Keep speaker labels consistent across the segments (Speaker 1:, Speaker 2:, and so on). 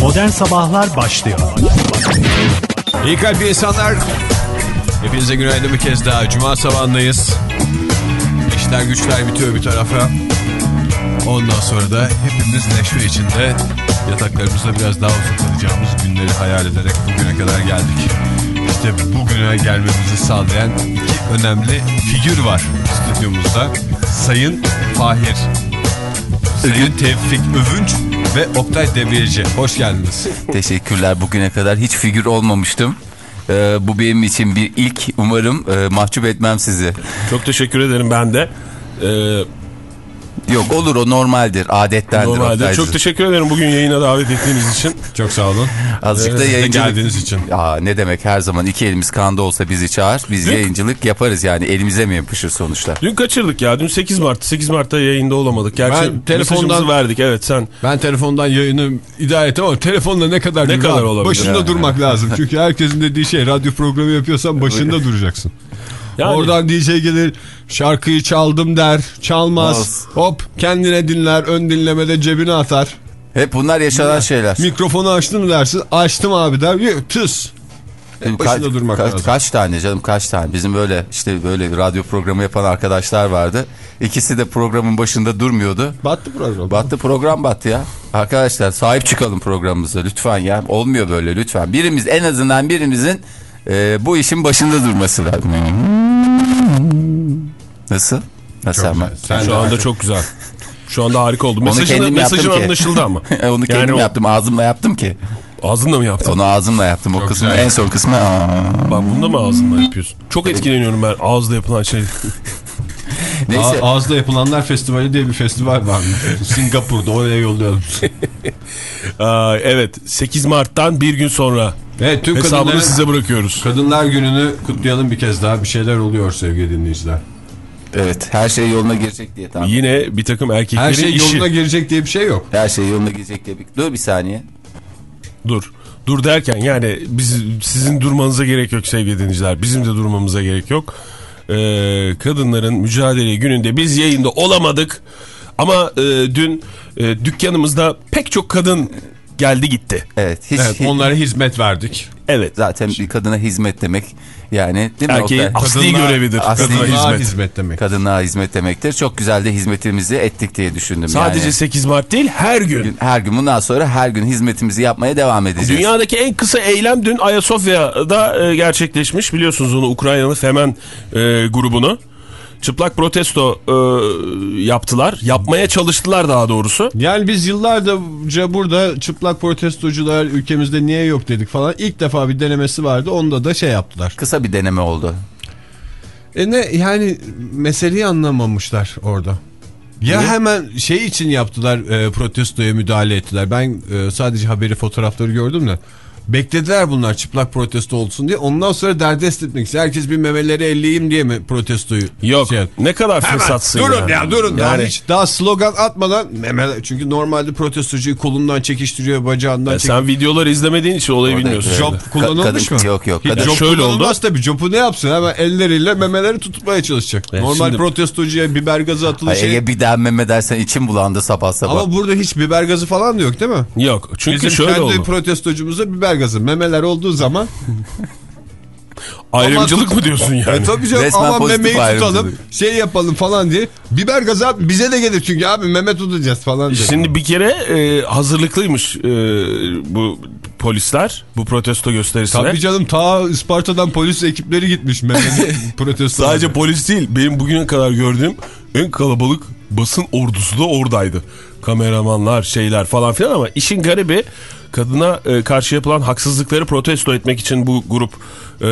Speaker 1: Modern Sabahlar başlıyor.
Speaker 2: İyi kalp insanlar. Hepinize günaydın bir kez daha. Cuma sabahındayız. İşler güçler bitiyor bir tarafa. Ondan sonra da hepimiz neşve içinde yataklarımızda biraz daha uzun kalacağımız günleri hayal ederek bugüne kadar geldik. İşte bugüne gelmemizi sağlayan iki önemli figür var stüdyomuzda. Sayın Fahir, Sayın Tevfik Övünç ve Oktay Devriyeci. Hoş geldiniz.
Speaker 3: Teşekkürler. Bugüne kadar hiç figür olmamıştım. Ee, bu benim için bir ilk. Umarım e, mahcup etmem sizi.
Speaker 4: Çok teşekkür ederim ben de. Ee,
Speaker 3: Yok olur o normaldir. Adettendir.
Speaker 4: normalde
Speaker 3: Oktaycığım.
Speaker 4: çok teşekkür ederim bugün yayına davet ettiğiniz için.
Speaker 2: Çok sağ olun.
Speaker 3: Azıcık da
Speaker 4: Siz de
Speaker 3: yayıncılık.
Speaker 4: geldiğiniz için.
Speaker 3: Ya ne demek her zaman iki elimiz kanda olsa bizi çağır. Biz
Speaker 4: Dün-
Speaker 3: yayıncılık yaparız yani elimize mi yapışır sonuçta?
Speaker 4: Dün kaçırdık ya. Dün 8 Mart. 8 Mart'ta yayında olamadık. Gerçi
Speaker 2: Ben telefondan-
Speaker 4: verdik. Evet sen.
Speaker 2: Ben telefondan yayını idare ettim ama telefonla ne kadar
Speaker 4: Ne kadar
Speaker 2: Abi,
Speaker 4: olabilir?
Speaker 2: Başında
Speaker 4: Yani.
Speaker 2: durmak lazım. Çünkü herkesin dediği şey radyo programı yapıyorsan başında duracaksın.
Speaker 4: Yani-
Speaker 2: Oradan DJ gelir şarkıyı çaldım der çalmaz
Speaker 3: Olsun.
Speaker 2: hop kendine dinler ön dinlemede cebine atar.
Speaker 3: Hep bunlar yaşanan şeyler.
Speaker 2: Mikrofonu açtın mı dersin açtım abi der.
Speaker 3: Ka-
Speaker 2: başında durmak
Speaker 3: kaç,
Speaker 2: lazım.
Speaker 3: kaç tane canım kaç tane bizim böyle işte böyle radyo programı yapan arkadaşlar vardı. İkisi de programın başında durmuyordu.
Speaker 2: Battı program.
Speaker 3: Battı program battı ya. Arkadaşlar sahip çıkalım programımıza lütfen ya. Olmuyor böyle lütfen. Birimiz en azından birimizin e, bu işin başında durması lazım. Nasıl? Nasıl ama?
Speaker 2: Sen
Speaker 4: Şu anda çok güzel. Şu anda harika oldu. Mesajın, mesajın anlaşıldı ama.
Speaker 3: Onu kendim
Speaker 4: Yani o-
Speaker 3: yaptım ağzımla yaptım ki.
Speaker 4: Ağzınla mı yaptın?
Speaker 3: Onu ağzımla yaptım. O kısmı
Speaker 2: güzel.
Speaker 3: en son kısmı. Aa.
Speaker 4: Bak bunu da mı ağzınla yapıyorsun? Çok etkileniyorum ben ağızla yapılan şey.
Speaker 3: Neyse.
Speaker 2: A- Ağızda Yapılanlar Festivali diye bir festival var. Singapur'da oraya yollayalım.
Speaker 4: Aa, evet 8 Mart'tan bir gün sonra
Speaker 2: Evet tüm
Speaker 4: hesabını
Speaker 2: kadınların,
Speaker 4: size bırakıyoruz.
Speaker 2: Kadınlar Günü'nü kutlayalım bir kez daha. Bir şeyler oluyor sevgili dinleyiciler.
Speaker 3: Evet her şey yoluna girecek diye tamam.
Speaker 4: Yine bir takım erkeklerin
Speaker 2: Her şey
Speaker 4: işi.
Speaker 2: yoluna girecek diye bir şey yok.
Speaker 3: Her şey yoluna girecek diye. bir- Dur bir saniye.
Speaker 4: Dur. Dur derken yani biz, sizin durmanıza gerek yok sevgili dinleyiciler. Bizim de durmamıza gerek yok. Ee, kadınların mücadele gününde biz yayında olamadık. Ama e, dün e, dükkanımızda pek çok kadın geldi gitti.
Speaker 3: Evet. Hiç,
Speaker 2: Evet onlara hizmet verdik.
Speaker 4: Evet.
Speaker 3: Zaten bir kadına hizmet demek yani değil mi?
Speaker 4: Erkeğin
Speaker 3: Oktay?
Speaker 4: asli
Speaker 2: Kadınlar-
Speaker 4: görevidir.
Speaker 3: asli
Speaker 4: Kadına
Speaker 3: hizmet.
Speaker 2: Kadınlığa
Speaker 4: hizmet.
Speaker 2: hizmet demek.
Speaker 3: Kadınlığa hizmet demektir. Çok güzel de hizmetimizi ettik diye düşündüm.
Speaker 4: Sadece
Speaker 3: yani.
Speaker 4: 8 Mart değil her gün.
Speaker 3: her gün bundan sonra her gün hizmetimizi yapmaya devam edeceğiz.
Speaker 4: Dünyadaki en kısa eylem dün Ayasofya'da e, gerçekleşmiş. Biliyorsunuz onu Ukraynalı Femen e, grubunu. Çıplak protesto e, yaptılar. Yapmaya çalıştılar daha doğrusu.
Speaker 2: Yani biz yıllarca burada çıplak protestocular ülkemizde niye yok dedik falan. İlk defa bir denemesi vardı. Onda da şey yaptılar.
Speaker 3: Kısa bir deneme oldu.
Speaker 2: E ne yani meseleyi anlamamışlar orada. Ya
Speaker 3: Niye?
Speaker 2: hemen şey için yaptılar e, protestoya müdahale ettiler. Ben e, sadece haberi fotoğrafları gördüm de. Beklediler bunlar çıplak protesto olsun diye. Ondan sonra derdest etmek için. Herkes bir memeleri elleyeyim diye mi protestoyu
Speaker 4: Yok.
Speaker 2: şey
Speaker 4: ne kadar fırsatsın
Speaker 2: durun
Speaker 4: yani.
Speaker 2: ya durun. Yani
Speaker 4: Yani,
Speaker 2: hiç daha slogan atmadan memeler. Çünkü normalde protestocuyu kolundan çekiştiriyor bacağından çekiştiriyor.
Speaker 4: sen videoları izlemediğin için olayı
Speaker 3: Orada-
Speaker 4: bilmiyorsun.
Speaker 2: Job
Speaker 3: Ka-
Speaker 2: kullanılmış
Speaker 3: kadın-
Speaker 2: mı?
Speaker 3: yok, yok.
Speaker 2: Hiç
Speaker 3: Kadın-
Speaker 2: job
Speaker 4: Şöyle oldu.
Speaker 2: tabii. Jobu ne yapsın? Hemen elleriyle memeleri tutmaya çalışacak.
Speaker 4: Ya
Speaker 2: Normal
Speaker 4: şimdi-
Speaker 2: protestocuya biber gazı atılı şey.
Speaker 3: Ege bir daha meme dersen içim bulandı sabah sabah.
Speaker 2: Ama burada hiç biber gazı falan da yok değil mi?
Speaker 4: Yok. Çünkü
Speaker 2: Bizim
Speaker 4: şöyle
Speaker 2: kendi
Speaker 4: oldu.
Speaker 2: protestocumuza biber gazı. Memeler olduğu zaman.
Speaker 4: Ayrımcılık
Speaker 2: Ama-
Speaker 4: mı diyorsun yani?
Speaker 2: e tabii canım
Speaker 3: Resmen
Speaker 2: ama
Speaker 3: pozitif
Speaker 2: memeyi tutalım. Şey yapalım falan diye. Biber gazı abi bize de gelir çünkü abi meme tutacağız falan diye.
Speaker 4: Şimdi bir kere e, hazırlıklıymış e, bu polisler bu protesto gösterisine.
Speaker 2: Tabii canım ta Isparta'dan polis ekipleri gitmiş memeli protesto.
Speaker 4: Sadece polis değil benim bugüne kadar gördüğüm en kalabalık basın ordusu da oradaydı. Kameramanlar şeyler falan filan ama işin garibi kadına e, karşı yapılan haksızlıkları protesto etmek için bu grup e,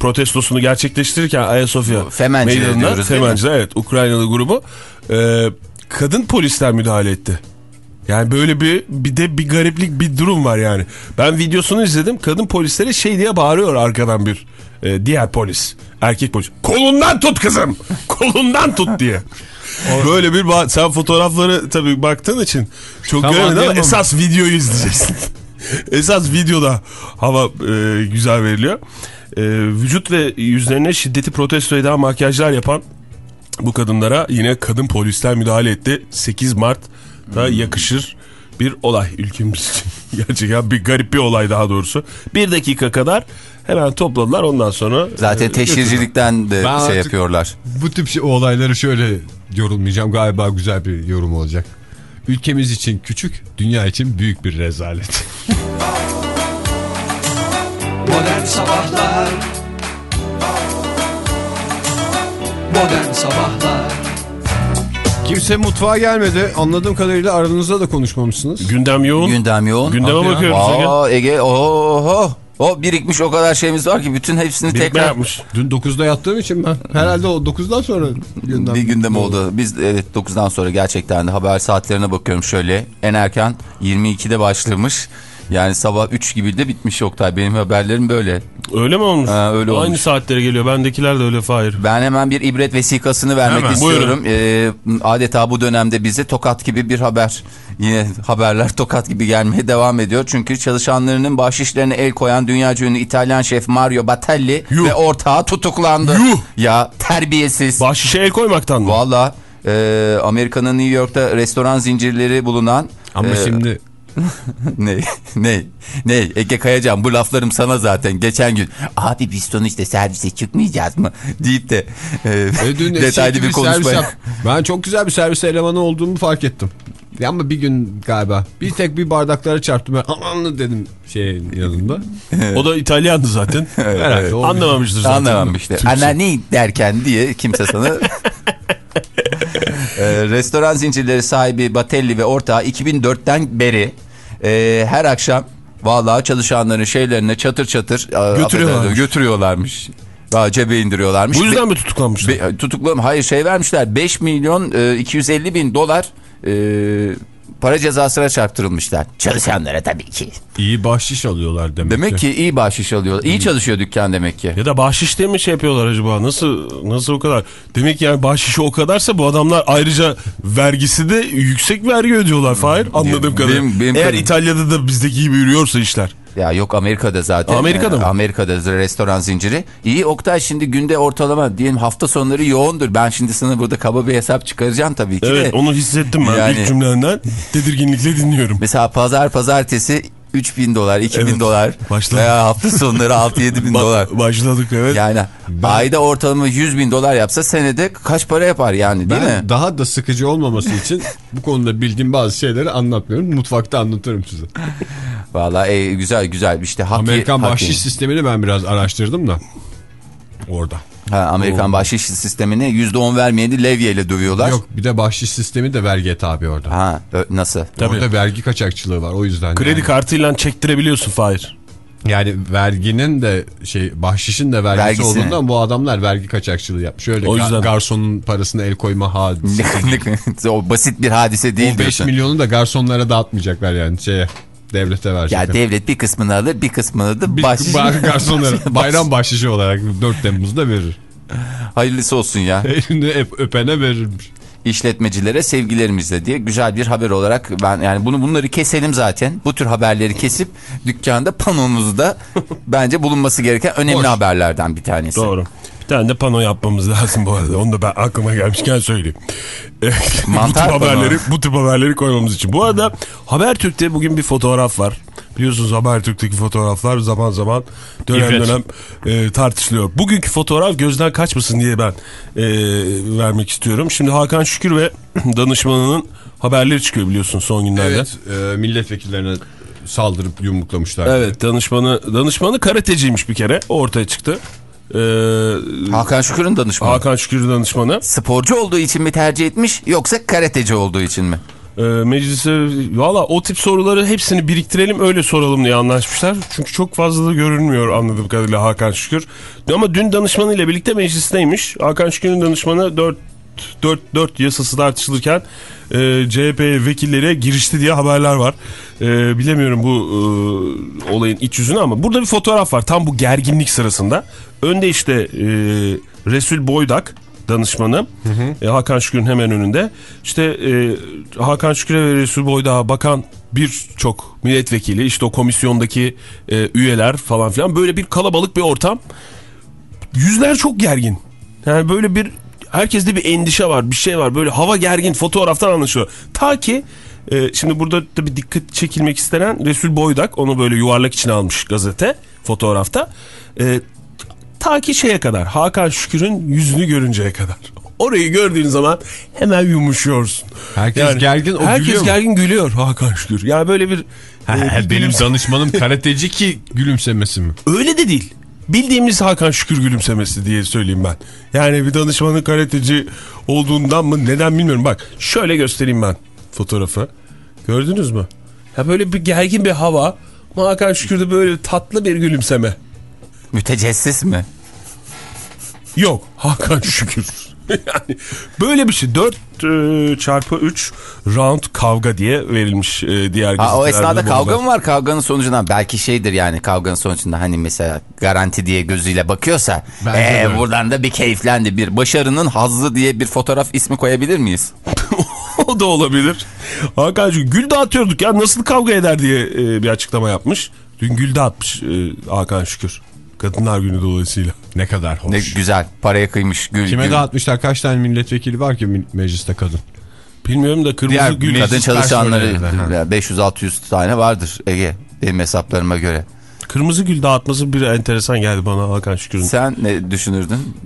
Speaker 4: protestosunu gerçekleştirirken Ayasofya
Speaker 3: Femenciler
Speaker 4: meydanına
Speaker 3: diyoruz?
Speaker 4: Femenciler evet Ukraynalı grubu e, kadın polisler müdahale etti. Yani böyle bir bir de bir gariplik bir durum var yani. Ben videosunu izledim. Kadın polislere şey diye bağırıyor arkadan bir e, diğer polis. Erkek polis. Kolundan tut kızım. Kolundan tut diye. Böyle bir sen fotoğrafları tabii baktığın için çok
Speaker 2: Tam
Speaker 4: göremedin ama esas videoyu izleyeceksin. esas videoda hava e, güzel veriliyor. E, vücut ve yüzlerine şiddeti protesto eden makyajlar yapan bu kadınlara yine kadın polisler müdahale etti. 8 Mart'ta yakışır bir olay ülkemiz için. Gerçekten bir garip bir olay daha doğrusu. Bir dakika kadar hemen topladılar ondan sonra.
Speaker 3: Zaten
Speaker 4: e,
Speaker 3: teşhircilikten de
Speaker 2: Ben
Speaker 3: şey yapıyorlar.
Speaker 2: Bu tip şey, olayları şöyle yorumlayacağım. Galiba güzel bir yorum olacak. Ülkemiz için küçük, dünya için büyük bir rezalet.
Speaker 5: Modern Sabahlar Modern Sabahlar
Speaker 2: Kimse mutfağa gelmedi. Anladığım kadarıyla aranızda da konuşmamışsınız.
Speaker 4: Gündem yoğun.
Speaker 3: Gündem yoğun.
Speaker 4: Gündeme bakıyoruz Ege.
Speaker 3: Aa Ege oho. O birikmiş o kadar şeyimiz var ki bütün hepsini
Speaker 4: Birikme
Speaker 3: tekrar
Speaker 4: yapmış.
Speaker 2: Dün 9'da yattığım için ben herhalde o 9'dan sonra gündem.
Speaker 3: bir gündem oldu. Biz evet 9'dan sonra gerçekten de haber saatlerine bakıyorum şöyle. En erken 22'de başlamış. Yani sabah 3 gibi de bitmiş Oktay. Benim haberlerim böyle.
Speaker 4: Öyle mi olmuş?
Speaker 3: Ha, öyle
Speaker 4: Aynı
Speaker 3: olmuş.
Speaker 4: saatlere geliyor. Bendekiler de öyle Fahir.
Speaker 3: Ben hemen bir ibret vesikasını vermek
Speaker 4: Hemen,
Speaker 3: istiyorum. Ee, adeta bu dönemde bize tokat gibi bir haber. Yine haberler tokat gibi gelmeye devam ediyor. Çünkü çalışanlarının bahşişlerine el koyan dünyaca ünlü İtalyan şef Mario Battelli
Speaker 4: Yuh.
Speaker 3: ve ortağı tutuklandı.
Speaker 4: Yuh.
Speaker 3: Ya terbiyesiz.
Speaker 4: Bahşişe el koymaktan mı?
Speaker 3: Valla e, Amerika'nın New York'ta restoran zincirleri bulunan
Speaker 2: Ama
Speaker 3: e,
Speaker 2: şimdi
Speaker 3: ne ne ne Ege Kayacan bu laflarım sana zaten geçen gün abi biz sonuçta servise çıkmayacağız mı deyip de e,
Speaker 2: e,
Speaker 3: detaylı bir
Speaker 2: gibi servis Ben çok güzel bir servis elemanı olduğumu fark ettim. Ya Ama bir gün galiba bir tek bir bardaklara çarptım ben aman dedim şeyin yanında.
Speaker 4: O da İtalyandı zaten.
Speaker 2: Herhalde o-
Speaker 4: Anlamamıştır zaten.
Speaker 3: Anlamamıştı.
Speaker 4: Türkçe.
Speaker 3: Ana ne derken diye kimse sana... Ee, restoran zincirleri sahibi Batelli ve ortağı 2004'ten beri e, her akşam vallahi çalışanların şeylerine çatır çatır
Speaker 4: Götürüyorlarmış.
Speaker 3: götürüyorlarmış. Daha cebe indiriyorlarmış.
Speaker 4: Bu yüzden
Speaker 3: Be-
Speaker 4: mi tutuklanmışlar?
Speaker 3: tutuklam hayır şey vermişler 5 milyon e, 250 bin dolar e, para cezasına çarptırılmışlar. Çalışanlara tabii ki.
Speaker 2: İyi bahşiş alıyorlar demek,
Speaker 3: Demek ki iyi bahşiş alıyorlar. İyi çalışıyor dükkan demek ki.
Speaker 4: Ya da bahşiş diye mi şey yapıyorlar acaba? Nasıl nasıl o kadar? Demek ki yani bahşişi o kadarsa bu adamlar ayrıca vergisi de yüksek vergi ödüyorlar Fahir. Anladığım kadarıyla.
Speaker 3: benim- benim
Speaker 4: Eğer
Speaker 3: kadarım-
Speaker 4: İtalya'da da bizdeki gibi yürüyorsa işler.
Speaker 3: Ya yok Amerika'da zaten.
Speaker 4: Amerika'da
Speaker 3: Ee,
Speaker 4: mı?
Speaker 3: Amerika'da restoran zinciri. İyi Oktay şimdi günde ortalama diyelim hafta sonları yoğundur. Ben şimdi sana burada kaba bir hesap çıkaracağım tabii ki
Speaker 4: Evet
Speaker 3: de.
Speaker 4: onu hissettim ben
Speaker 3: Yani-
Speaker 4: ilk cümlenden. Tedirginlikle dinliyorum.
Speaker 3: Mesela pazar pazartesi 3000 dolar, 2000
Speaker 4: Evet.
Speaker 3: dolar
Speaker 4: Başla.
Speaker 3: veya hafta sonları 6-7 bin
Speaker 4: Ba-
Speaker 3: dolar.
Speaker 4: Başladık evet.
Speaker 3: Yani ayda ortalama 100 bin dolar yapsa senede kaç para yapar yani değil
Speaker 2: Ben
Speaker 3: mi?
Speaker 2: daha da sıkıcı olmaması için bu konuda bildiğim bazı şeyleri anlatmıyorum. Mutfakta anlatırım size.
Speaker 3: Vallahi e, güzel güzel işte hak
Speaker 2: Amerikan
Speaker 3: hak-
Speaker 2: bahşiş sistemini ben biraz araştırdım da. Orada.
Speaker 3: Ha, Amerikan bahşiş sistemini %10 vermeyeni levyeyle dövüyorlar.
Speaker 2: Yok bir de bahşiş sistemi de vergiye tabi orada.
Speaker 3: Ha nasıl?
Speaker 4: Tabii.
Speaker 2: Orada vergi kaçakçılığı var o yüzden.
Speaker 4: Kredi
Speaker 2: yani.
Speaker 4: kartıyla çektirebiliyorsun Fahir.
Speaker 2: Yani verginin de şey bahşişin de vergisi
Speaker 3: Vergisi.
Speaker 2: olduğundan bu adamlar vergi kaçakçılığı yapmış. Öyle
Speaker 4: O yüzden.
Speaker 2: garsonun parasına el koyma hadisi.
Speaker 3: o basit bir hadise değil
Speaker 2: o 5
Speaker 3: diyorsun.
Speaker 2: milyonu da garsonlara dağıtmayacaklar yani şeye devlete verecekler.
Speaker 3: Ya devlet bir kısmını alır bir kısmını da bahşiş.
Speaker 2: garsonlara bayram bahşişi olarak 4 Temmuz'da verir.
Speaker 3: Hayırlısı olsun ya.
Speaker 2: Elini öp- öpene verirmiş.
Speaker 3: İşletmecilere sevgilerimizle diye güzel bir haber olarak ben yani bunu bunları keselim zaten. Bu tür haberleri kesip dükkanda panomuzda bence bulunması gereken önemli
Speaker 2: Hoş.
Speaker 3: haberlerden bir tanesi.
Speaker 4: Doğru. Tane de pano yapmamız lazım bu arada. Onu da ben aklıma gelmişken söyleyeyim. Bu, tip haberleri, bu tip haberleri koymamız için. Bu arada Habertürk'te bugün bir fotoğraf var. Biliyorsunuz Habertürk'teki fotoğraflar zaman zaman dönem
Speaker 2: İbret.
Speaker 4: dönem e, tartışılıyor. Bugünkü fotoğraf gözden kaçmasın diye ben e, vermek istiyorum. Şimdi Hakan Şükür ve danışmanının haberleri çıkıyor biliyorsun son günlerde.
Speaker 2: Evet e, milletvekillerine saldırıp yumruklamışlar.
Speaker 4: Evet danışmanı danışmanı karateciymiş bir kere ortaya çıktı. Ee,
Speaker 3: Hakan Şükür'ün danışmanı.
Speaker 4: Hakan Şükür danışmanı
Speaker 3: Sporcu olduğu için mi tercih etmiş yoksa karateci olduğu için mi?
Speaker 4: e, meclise valla o tip soruları hepsini biriktirelim öyle soralım diye anlaşmışlar. Çünkü çok fazla da görünmüyor anladığım kadarıyla Hakan Şükür. Ama dün danışmanıyla birlikte meclisteymiş. Hakan Şükür'ün danışmanı 4 4 4 yasası tartışılırken e, CHP vekilleri girişti diye haberler var. E, bilemiyorum bu e, olayın iç yüzünü ama burada bir fotoğraf var tam bu gerginlik sırasında. Önde işte e, Resul Boydak danışmanı e, Hakan Şükür'ün hemen önünde. İşte e, Hakan Şükür'e ve Resul Boydak'a bakan birçok milletvekili işte o komisyondaki e, üyeler falan filan böyle bir kalabalık bir ortam. Yüzler çok gergin. Yani böyle bir herkeste bir endişe var, bir şey var. Böyle hava gergin fotoğraftan anlaşılıyor. Ta ki Ee, şimdi burada tabii dikkat çekilmek istenen Resul Boydak onu böyle yuvarlak içine almış gazete fotoğrafta. Ee, ta ki şeye kadar Hakan Şükür'ün yüzünü görünceye kadar. Orayı gördüğün zaman hemen yumuşuyorsun.
Speaker 2: Herkes gergin, o
Speaker 4: herkes
Speaker 2: gülüyor mu?
Speaker 4: gergin gülüyor Hakan Şükür. Yani böyle bir,
Speaker 2: Ha,
Speaker 4: e, bir
Speaker 2: benim danışmanım karateci ki gülümsemesi mi?
Speaker 4: Öyle de değil. Bildiğimiz Hakan Şükür gülümsemesi diye söyleyeyim ben. Yani bir danışmanın karateci olduğundan mı neden bilmiyorum. Bak şöyle göstereyim ben fotoğrafı. Gördünüz mü? Ya böyle bir gergin bir hava. Ama Hakan Şükür'de böyle tatlı bir gülümseme.
Speaker 3: Mütecessis mi?
Speaker 4: Yok Hakan Şükür. yani böyle bir şey 4 e, çarpı 3 round kavga diye verilmiş e, diğer
Speaker 3: Ha, o esnada kavga mı var? Kavganın sonucundan belki şeydir yani kavganın sonucunda hani mesela garanti diye gözüyle bakıyorsa
Speaker 2: Bence
Speaker 3: ee, buradan da bir keyiflendi bir başarının hazzı diye bir fotoğraf ismi koyabilir miyiz?
Speaker 4: o da olabilir. Hakan Şükür gül dağıtıyorduk ya nasıl kavga eder diye e, bir açıklama yapmış. Dün gül dağıtmış e, Hakan Şükür. Kadınlar günü dolayısıyla.
Speaker 2: Ne kadar hoş.
Speaker 3: Ne güzel paraya kıymış gül.
Speaker 2: Kime
Speaker 3: gül.
Speaker 2: dağıtmışlar? Kaç tane milletvekili var ki mecliste kadın?
Speaker 4: Bilmiyorum da kırmızı
Speaker 2: Diğer
Speaker 4: gül.
Speaker 3: Kadın çalışanları
Speaker 2: personeli de, ha.
Speaker 3: 500-600 tane vardır Ege benim hesaplarıma göre.
Speaker 4: Kırmızı gül dağıtması bir enteresan geldi bana Hakan Şükür'ün.
Speaker 3: Sen ne düşünürdün?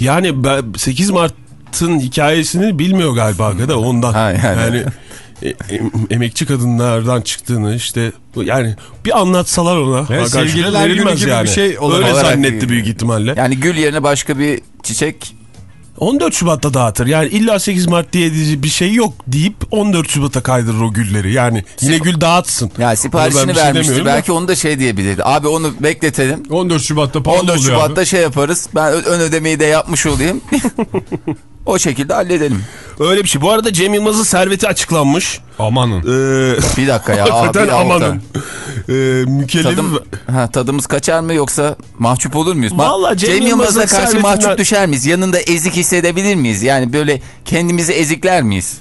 Speaker 4: Yani ben 8 Mart'ın hikayesini bilmiyor galiba da ondan.
Speaker 3: Ha, yani.
Speaker 4: yani emekçi kadınlardan çıktığını işte yani bir anlatsalar ona. Şükür
Speaker 2: sevgililer günü
Speaker 4: verilmez
Speaker 2: gibi bir şey olarak-
Speaker 4: Öyle zannetti büyük ihtimalle.
Speaker 3: Yani gül yerine başka bir çiçek
Speaker 4: 14 Şubat'ta dağıtır. Yani illa 8 Mart diye bir şey yok deyip 14 Şubat'a kaydırır o gülleri. Yani yine gül dağıtsın.
Speaker 3: ya siparişini
Speaker 4: şey
Speaker 3: vermişti
Speaker 4: demiyorum da.
Speaker 3: belki onu da şey diyebilirdi. Abi onu bekletelim
Speaker 2: 14 Şubat'ta pahalı
Speaker 3: 14
Speaker 2: oluyor
Speaker 3: Şubat'ta
Speaker 2: abi.
Speaker 3: şey yaparız. Ben ön ödemeyi de yapmış olayım. o şekilde halledelim.
Speaker 4: Öyle bir şey. Bu arada Cem Yılmaz'ın serveti açıklanmış.
Speaker 2: Amanın.
Speaker 4: Ee,
Speaker 3: Bir dakika ya.
Speaker 4: hakikaten amanın. Ee.
Speaker 3: Tadım, ha, tadımız kaçar mı yoksa mahcup olur muyuz?
Speaker 4: Vallahi Cem
Speaker 3: Cem Yılmaz'a karşı
Speaker 4: servetinden-
Speaker 3: mahcup düşer miyiz? Yanında ezik hissedebilir miyiz? Yani böyle kendimizi ezikler miyiz?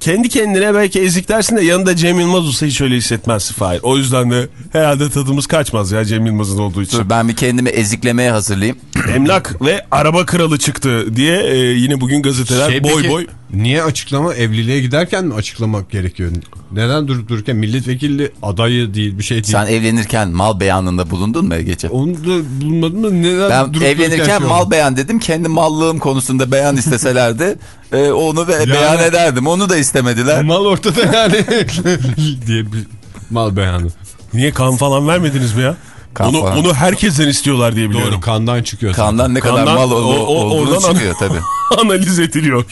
Speaker 4: Kendi kendine belki eziklersin de yanında Cem Yılmaz olsa hiç öyle hissetmezsin Fahir. O yüzden de herhalde tadımız kaçmaz ya Cem Yılmaz'ın olduğu için.
Speaker 3: Dur ben bir kendimi eziklemeye hazırlayayım.
Speaker 4: Emlak ve araba kralı çıktı diye e, yine bugün gazeteler
Speaker 2: Şey
Speaker 4: boy
Speaker 2: peki,
Speaker 4: boy.
Speaker 2: Niye açıklama? Evliliğe giderken mi açıklamak gerekiyor? Neden durup dururken milletvekili adayı değil bir şey değil.
Speaker 3: Sen evlenirken mal beyanında bulundun mu Ege'ciğim?
Speaker 2: Onu da bulmadın mı? Neden
Speaker 3: Ben
Speaker 2: durup dururken
Speaker 3: evlenirken
Speaker 2: şey
Speaker 3: mal beyan dedim. Kendi mallığım konusunda beyan isteselerdi e, onu be- beyan ederdim. Onu da istemediler.
Speaker 2: Mal ortada yani diye bir mal beyanı.
Speaker 4: Niye kan falan vermediniz mi ya?
Speaker 3: Kan
Speaker 4: onu,
Speaker 3: falan.
Speaker 4: onu herkesten istiyorlar diye biliyorum.
Speaker 2: Doğru kandan çıkıyor.
Speaker 3: Kandan ne kadar
Speaker 4: Kandan
Speaker 3: mal ol-
Speaker 4: o- o-
Speaker 3: olduğunu
Speaker 4: oradan
Speaker 3: çıkıyor tabii.
Speaker 4: analiz ediliyor.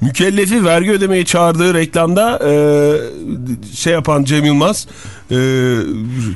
Speaker 4: Mükellefi vergi ödemeye çağırdığı reklamda e, şey yapan Cem Yılmaz e,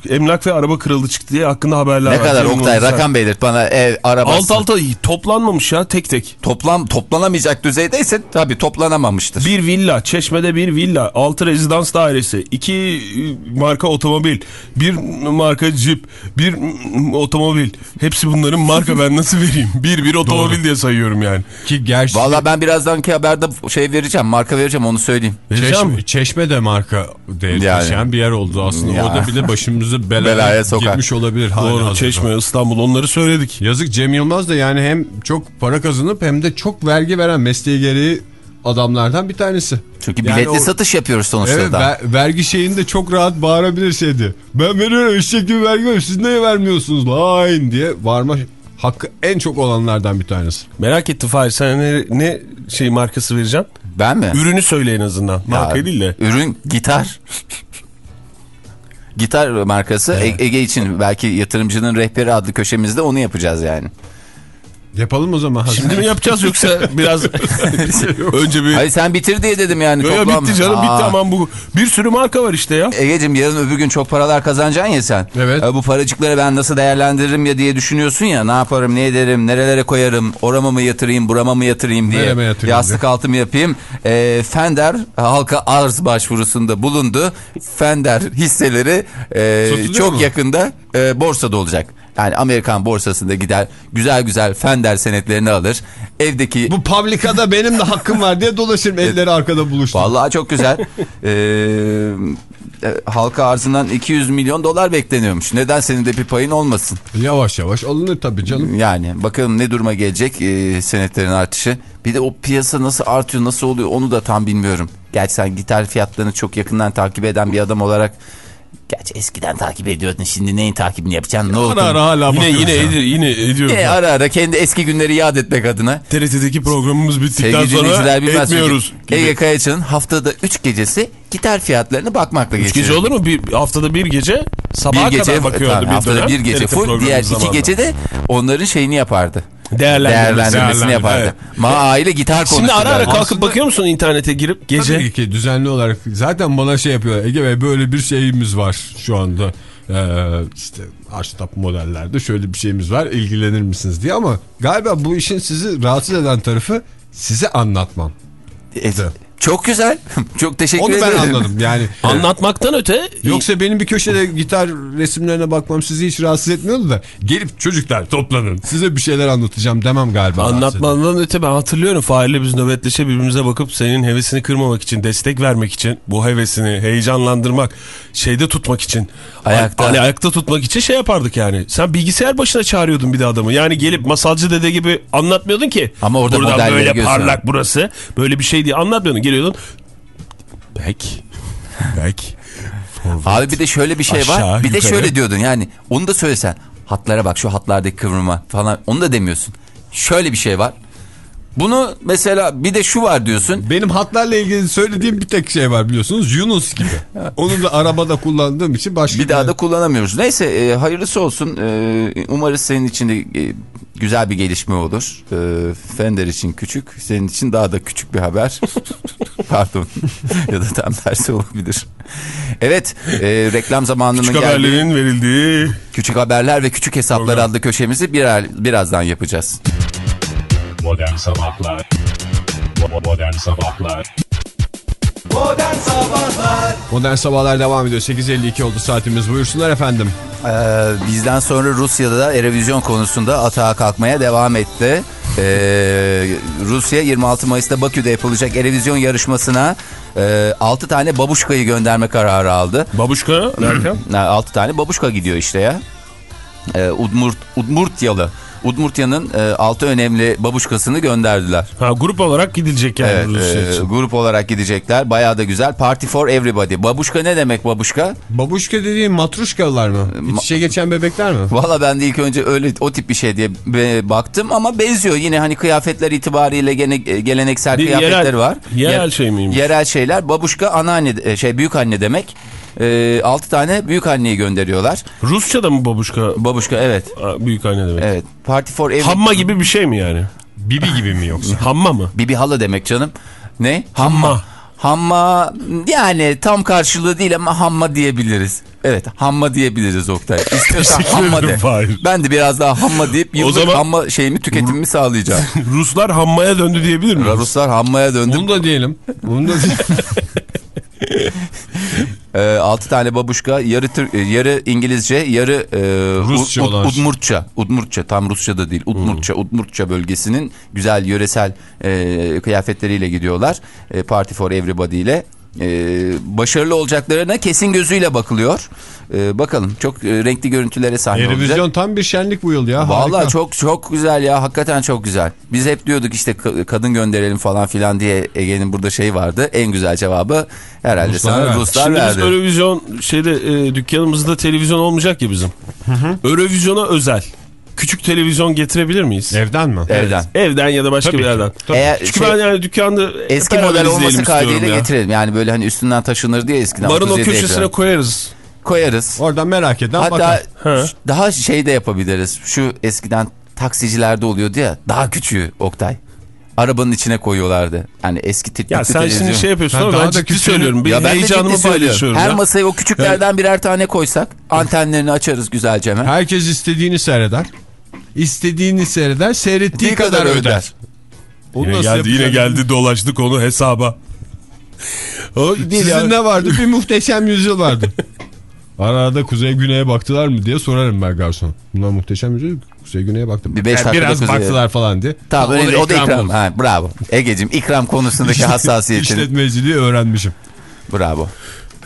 Speaker 4: emlak ve araba kırıldı çıktı diye hakkında haberler
Speaker 3: Ne
Speaker 4: var.
Speaker 3: kadar
Speaker 4: Cem
Speaker 3: Oktay
Speaker 4: Yılmaz'ın-
Speaker 3: rakam belirt bana ev arabası.
Speaker 4: Alt alta toplanmamış ya tek tek.
Speaker 3: Toplam toplanamayacak düzeydeyse tabii toplanamamıştır.
Speaker 4: Bir villa, Çeşme'de bir villa, altı rezidans dairesi, iki e, marka otomobil, bir marka jip, bir mm, otomobil. Hepsi bunların marka ben nasıl vereyim? Bir bir otomobil diye sayıyorum yani.
Speaker 2: Ki gerçi
Speaker 3: Vallahi ben birazdanki haberde şey vereceğim marka vereceğim onu söyleyeyim.
Speaker 2: Çeşme, çeşme de marka değeri
Speaker 3: Yani.
Speaker 2: bir yer oldu aslında.
Speaker 3: Ya.
Speaker 2: Orada bile başımızı belaya,
Speaker 3: Belaya sokar.
Speaker 2: girmiş olabilir.
Speaker 4: Doğru. Çeşme, İstanbul onları söyledik.
Speaker 2: Yazık Cem Yılmaz da yani hem çok para kazanıp hem de çok vergi veren mesleği gereği adamlardan bir tanesi.
Speaker 3: Çünkü
Speaker 2: Yani
Speaker 3: biletli
Speaker 2: o-
Speaker 3: satış yapıyoruz sonuçta
Speaker 2: Evet
Speaker 3: da.
Speaker 2: ver- vergi şeyinde çok rahat bağırabilir şeydi. Ben veriyorum eşek gibi vergi veriyorum siz niye vermiyorsunuz lan diye varma hakkı en çok olanlardan bir tanesi.
Speaker 4: Merak etti Fahir sen ne, ne şey markası vereceksin?
Speaker 3: Ben mi?
Speaker 4: Ürünü söyle en azından. Marka
Speaker 3: Ya,
Speaker 4: değil de.
Speaker 3: Ürün gitar. gitar markası E- Ege için belki yatırımcının rehberi adlı köşemizde onu yapacağız yani.
Speaker 2: Yapalım o zaman.
Speaker 4: Şimdi mi yapacağız yoksa biraz önce bir...
Speaker 3: Hayır sen bitir diye dedim yani.
Speaker 4: Yo, yo,
Speaker 3: toplam.
Speaker 4: bitti canım bitti
Speaker 3: Aa.
Speaker 4: aman bu. Bir sürü marka var işte ya.
Speaker 3: Ege'cim yarın öbür gün çok paralar kazanacaksın ya sen.
Speaker 2: Evet.
Speaker 3: E, bu paracıkları ben nasıl değerlendiririm ya diye düşünüyorsun ya. Ne yaparım, ne ederim, nerelere koyarım, orama mı yatırayım, burama mı yatırayım diye.
Speaker 2: Nereme yatırayım
Speaker 3: Yastık altı mı yapayım. E, Fender halka arz başvurusunda bulundu. Fender hisseleri e,
Speaker 2: Satılıyor
Speaker 3: çok
Speaker 2: mu?
Speaker 3: yakında e, borsada olacak. Yani Amerikan borsasında gider güzel güzel Fender senetlerini alır. Evdeki
Speaker 2: Bu publikada benim de hakkım var diye dolaşırım elleri arkada buluştu.
Speaker 3: Vallahi çok güzel. Ee, halka arzından 200 milyon dolar bekleniyormuş. Neden senin de bir payın olmasın?
Speaker 2: Yavaş yavaş alınır tabii canım.
Speaker 3: Yani bakalım ne duruma gelecek e, senetlerin artışı. Bir de o piyasa nasıl artıyor nasıl oluyor onu da tam bilmiyorum. Gerçi sen gitar fiyatlarını çok yakından takip eden bir adam olarak Gerçi eskiden takip ediyordun şimdi neyin takibini yapacaksın ne oldu?
Speaker 2: Ara ara hala
Speaker 4: Yine yine edir, yine ediyorum.
Speaker 3: Yine ara ara kendi eski günleri yad etmek adına.
Speaker 4: TRT'deki programımız bittikten
Speaker 3: Sevgili
Speaker 4: sonra etmiyoruz.
Speaker 3: Ege Kayaçı'nın haftada 3 gecesi gitar fiyatlarını bakmakla
Speaker 4: Üç
Speaker 3: geçiriyor.
Speaker 4: gece olur mu? Bir haftada bir gece sabaha
Speaker 3: bir gece
Speaker 4: kadar bakıyordu
Speaker 3: tamam,
Speaker 4: bir
Speaker 3: haftada
Speaker 4: dönem.
Speaker 3: bir gece full diğer iki
Speaker 4: zamanında.
Speaker 3: gece de onların şeyini yapardı.
Speaker 4: Değerlendirmesi.
Speaker 3: Değerlendirmesini
Speaker 4: Değerlendirme,
Speaker 3: yapardı.
Speaker 4: evet.
Speaker 3: Ma aile gitar konusunda.
Speaker 4: Şimdi ara ara kalkıp
Speaker 2: Aslında-
Speaker 4: bakıyor musun internete girip gece?
Speaker 2: Tabii ki düzenli olarak zaten bana şey yapıyor Ege Bey böyle bir şeyimiz var şu anda ee, işte Arştap modellerde şöyle bir şeyimiz var ilgilenir misiniz diye ama galiba bu işin sizi rahatsız eden tarafı size anlatmam.
Speaker 3: E, çok güzel. çok teşekkür
Speaker 2: Onu
Speaker 3: ederim.
Speaker 2: ben anladım yani.
Speaker 4: Anlatmaktan öte
Speaker 2: Yoksa benim bir köşede gitar resimlerine bakmam sizi hiç rahatsız etmiyordu da gelip çocuklar toplanın size bir şeyler anlatacağım demem galiba.
Speaker 4: Anlatmandan öte ben hatırlıyorum Fahir'le biz nöbetleşe birbirimize bakıp senin hevesini kırmamak için, destek vermek için, bu hevesini heyecanlandırmak, şeyde tutmak için,
Speaker 3: Ayakta.
Speaker 4: hani ayakta tutmak için şey yapardık yani. Sen bilgisayar başına çağırıyordun bir de adamı. Yani gelip masalcı dede gibi anlatmıyordun ki.
Speaker 3: Ama orada
Speaker 4: Buradan böyle parlak burası, böyle bir şey diye anlatmıyordun. Geliyordun. Bek. Bek.
Speaker 3: Abi bir de şöyle bir şey var.
Speaker 4: Aşağı,
Speaker 3: bir de
Speaker 4: yukarı.
Speaker 3: şöyle diyordun yani onu da söylesen. Hatlara bak şu hatlardaki kıvrılma falan onu da demiyorsun. Şöyle bir şey var. Bunu mesela bir de şu var diyorsun.
Speaker 2: Benim hatlarla ilgili söylediğim bir tek şey var biliyorsunuz Yunus gibi. Onu da arabada kullandığım için başka
Speaker 3: Bir daha da kullanamıyoruz. Neyse e, hayırlısı olsun. E, umarız senin için de e, güzel bir gelişme olur. E, Fender için küçük, senin için daha da küçük bir haber. Pardon. ya da tam tersi olabilir. Evet, e, reklam zamanının
Speaker 4: Küçük
Speaker 3: geldiği
Speaker 4: haberlerin verildiği.
Speaker 3: küçük haberler ve küçük hesaplar
Speaker 4: Program.
Speaker 3: adlı köşemizi birer, birazdan yapacağız.
Speaker 1: Modern Sabahlar Modern Sabahlar
Speaker 5: Modern Sabahlar
Speaker 2: Modern Sabahlar devam ediyor. 8.52 oldu saatimiz. Buyursunlar efendim.
Speaker 3: Ee, bizden sonra Rusya'da da Erevizyon konusunda atağa kalkmaya devam etti. Ee, Rusya 26 Mayıs'ta Bakü'de yapılacak Erevizyon yarışmasına e, 6 tane babuşkayı gönderme kararı aldı.
Speaker 4: Babuşka derken?
Speaker 3: 6 tane babuşka gidiyor işte ya. Ee, Udmurt, Udmurtyalı. Udmurtya'nın 6 önemli babuşkasını gönderdiler.
Speaker 4: ha, grup olarak gidilecek yani
Speaker 3: Evet,
Speaker 4: Rusya
Speaker 3: e,
Speaker 4: için.
Speaker 3: grup olarak gidecekler. Bayağı da güzel. Party for everybody. Babuşka ne demek babuşka?
Speaker 2: Babuşka dediğin matruşkalar mı? İç içe geçen bebekler mi?
Speaker 3: Valla ben de ilk önce öyle o tip bir şey diye baktım ama benziyor. Yine hani kıyafetler itibariyle gene e, geleneksel
Speaker 4: Bir
Speaker 3: kıyafetleri
Speaker 4: yerel-
Speaker 3: var.
Speaker 4: yerel şey miymiş?
Speaker 3: Yerel şeyler. Babuşka anneanne e, şey büyük anne demek. E, 6 tane büyük anneyi gönderiyorlar.
Speaker 4: Rusça'da mı babuşka?
Speaker 3: Babuşka evet.
Speaker 4: Büyük anne demek.
Speaker 3: Evet. Party for everybody.
Speaker 4: Hamma gibi bir şey mi yani?
Speaker 2: Bibi gibi mi yoksa?
Speaker 4: Hamma mı?
Speaker 3: Bibi hala demek canım. Ne?
Speaker 4: Hamma.
Speaker 3: Hamma yani tam karşılığı değil ama hamma diyebiliriz. Evet hamma diyebiliriz Oktay. İstiyorsan hamma de.
Speaker 4: Fahir.
Speaker 3: Ben de biraz daha hamma deyip yıllık
Speaker 4: zaman-
Speaker 3: hamma şeyimi tüketimimi sağlayacağım.
Speaker 4: Ruslar hammaya döndü diyebilir miyiz?
Speaker 3: Ruslar hammaya döndü.
Speaker 2: Bunu da diyelim. Bunu da diyelim.
Speaker 3: Ee, 6 tane babuşka yarı Tür- e, yarı İngilizce yarı e,
Speaker 2: Rusça
Speaker 3: Ud-. Udmurtça. Udmurtça tam Rusça da değil. Udmurtça. Udmurtça bölgesinin güzel yöresel e, kıyafetleriyle gidiyorlar. E, Party for Everybody ile. E, başarılı olacaklarına kesin gözüyle bakılıyor. E, bakalım çok e, renkli görüntülere sahne olacak.
Speaker 2: Erevizyon tam bir şenlik bu yıl ya.
Speaker 3: Vallahi
Speaker 2: Harika.
Speaker 3: çok çok güzel ya hakikaten çok güzel. Biz hep diyorduk işte ka- kadın gönderelim falan filan diye Ege'nin burada şey vardı. En güzel cevabı herhalde
Speaker 2: Ruslar
Speaker 3: sana
Speaker 2: verdi.
Speaker 3: Ruslar
Speaker 4: Şimdi
Speaker 3: verdi.
Speaker 4: biz Eurovision şeyde e, dükkanımızda televizyon olmayacak ya bizim. Eurovision'a özel. Küçük televizyon getirebilir miyiz?
Speaker 2: Evden mi?
Speaker 3: Evden.
Speaker 4: Evden ya da başka
Speaker 2: Tabii
Speaker 4: bir yerden.
Speaker 2: Tabii.
Speaker 3: Eğer
Speaker 4: Çünkü
Speaker 3: şey-
Speaker 4: ben yani dükkanda
Speaker 3: Eski model olması kaydıyla
Speaker 4: ya.
Speaker 3: getirelim. Yani böyle hani üstünden taşınır diye eskiden.
Speaker 4: Barın o
Speaker 3: 37
Speaker 4: köşesine
Speaker 3: ekran.
Speaker 4: koyarız.
Speaker 3: koyarız.
Speaker 2: Oradan merak eden
Speaker 3: Hatta
Speaker 2: bakar.
Speaker 4: Ha.
Speaker 3: daha şey de yapabiliriz. Şu eskiden taksicilerde oluyordu ya daha küçüğü Oktay. Arabanın içine koyuyorlardı. Yani eski tip
Speaker 4: Ya sen şimdi şey yapıyorsun
Speaker 2: Ha,
Speaker 4: ama
Speaker 2: daha
Speaker 4: ben
Speaker 2: da
Speaker 4: ciddi
Speaker 2: küçüğünü-
Speaker 4: söylüyorum. Bir
Speaker 3: ya ben
Speaker 4: heyecanımı paylaşıyorum.
Speaker 3: Her
Speaker 4: ya.
Speaker 3: masaya o küçüklerden birer tane koysak antenlerini açarız güzelce hemen.
Speaker 2: Herkes istediğini seyreder. İstediğini seyreder, seyrettiği
Speaker 3: Bir
Speaker 2: kadar, öder. Onu
Speaker 4: Yine
Speaker 2: nasıl
Speaker 4: geldi, yine geldi dolaştık onu hesaba. O değil
Speaker 2: Sizin
Speaker 4: ya.
Speaker 2: ne vardı? Bir muhteşem yüzyıl vardı. Arada kuzey güneye baktılar mı diye sorarım ben garson. Bunlar muhteşem yüzü kuzey güneye baktım.
Speaker 3: Bir beş
Speaker 2: Yani biraz baktılar falan diye.
Speaker 3: Tamam
Speaker 2: O da
Speaker 3: öyle, o da ikram.
Speaker 2: oldu.
Speaker 3: Ha, bravo. Ege'cim ikram konusundaki hassasiyetini.
Speaker 2: İşletmeciliği öğrenmişim.
Speaker 3: Bravo.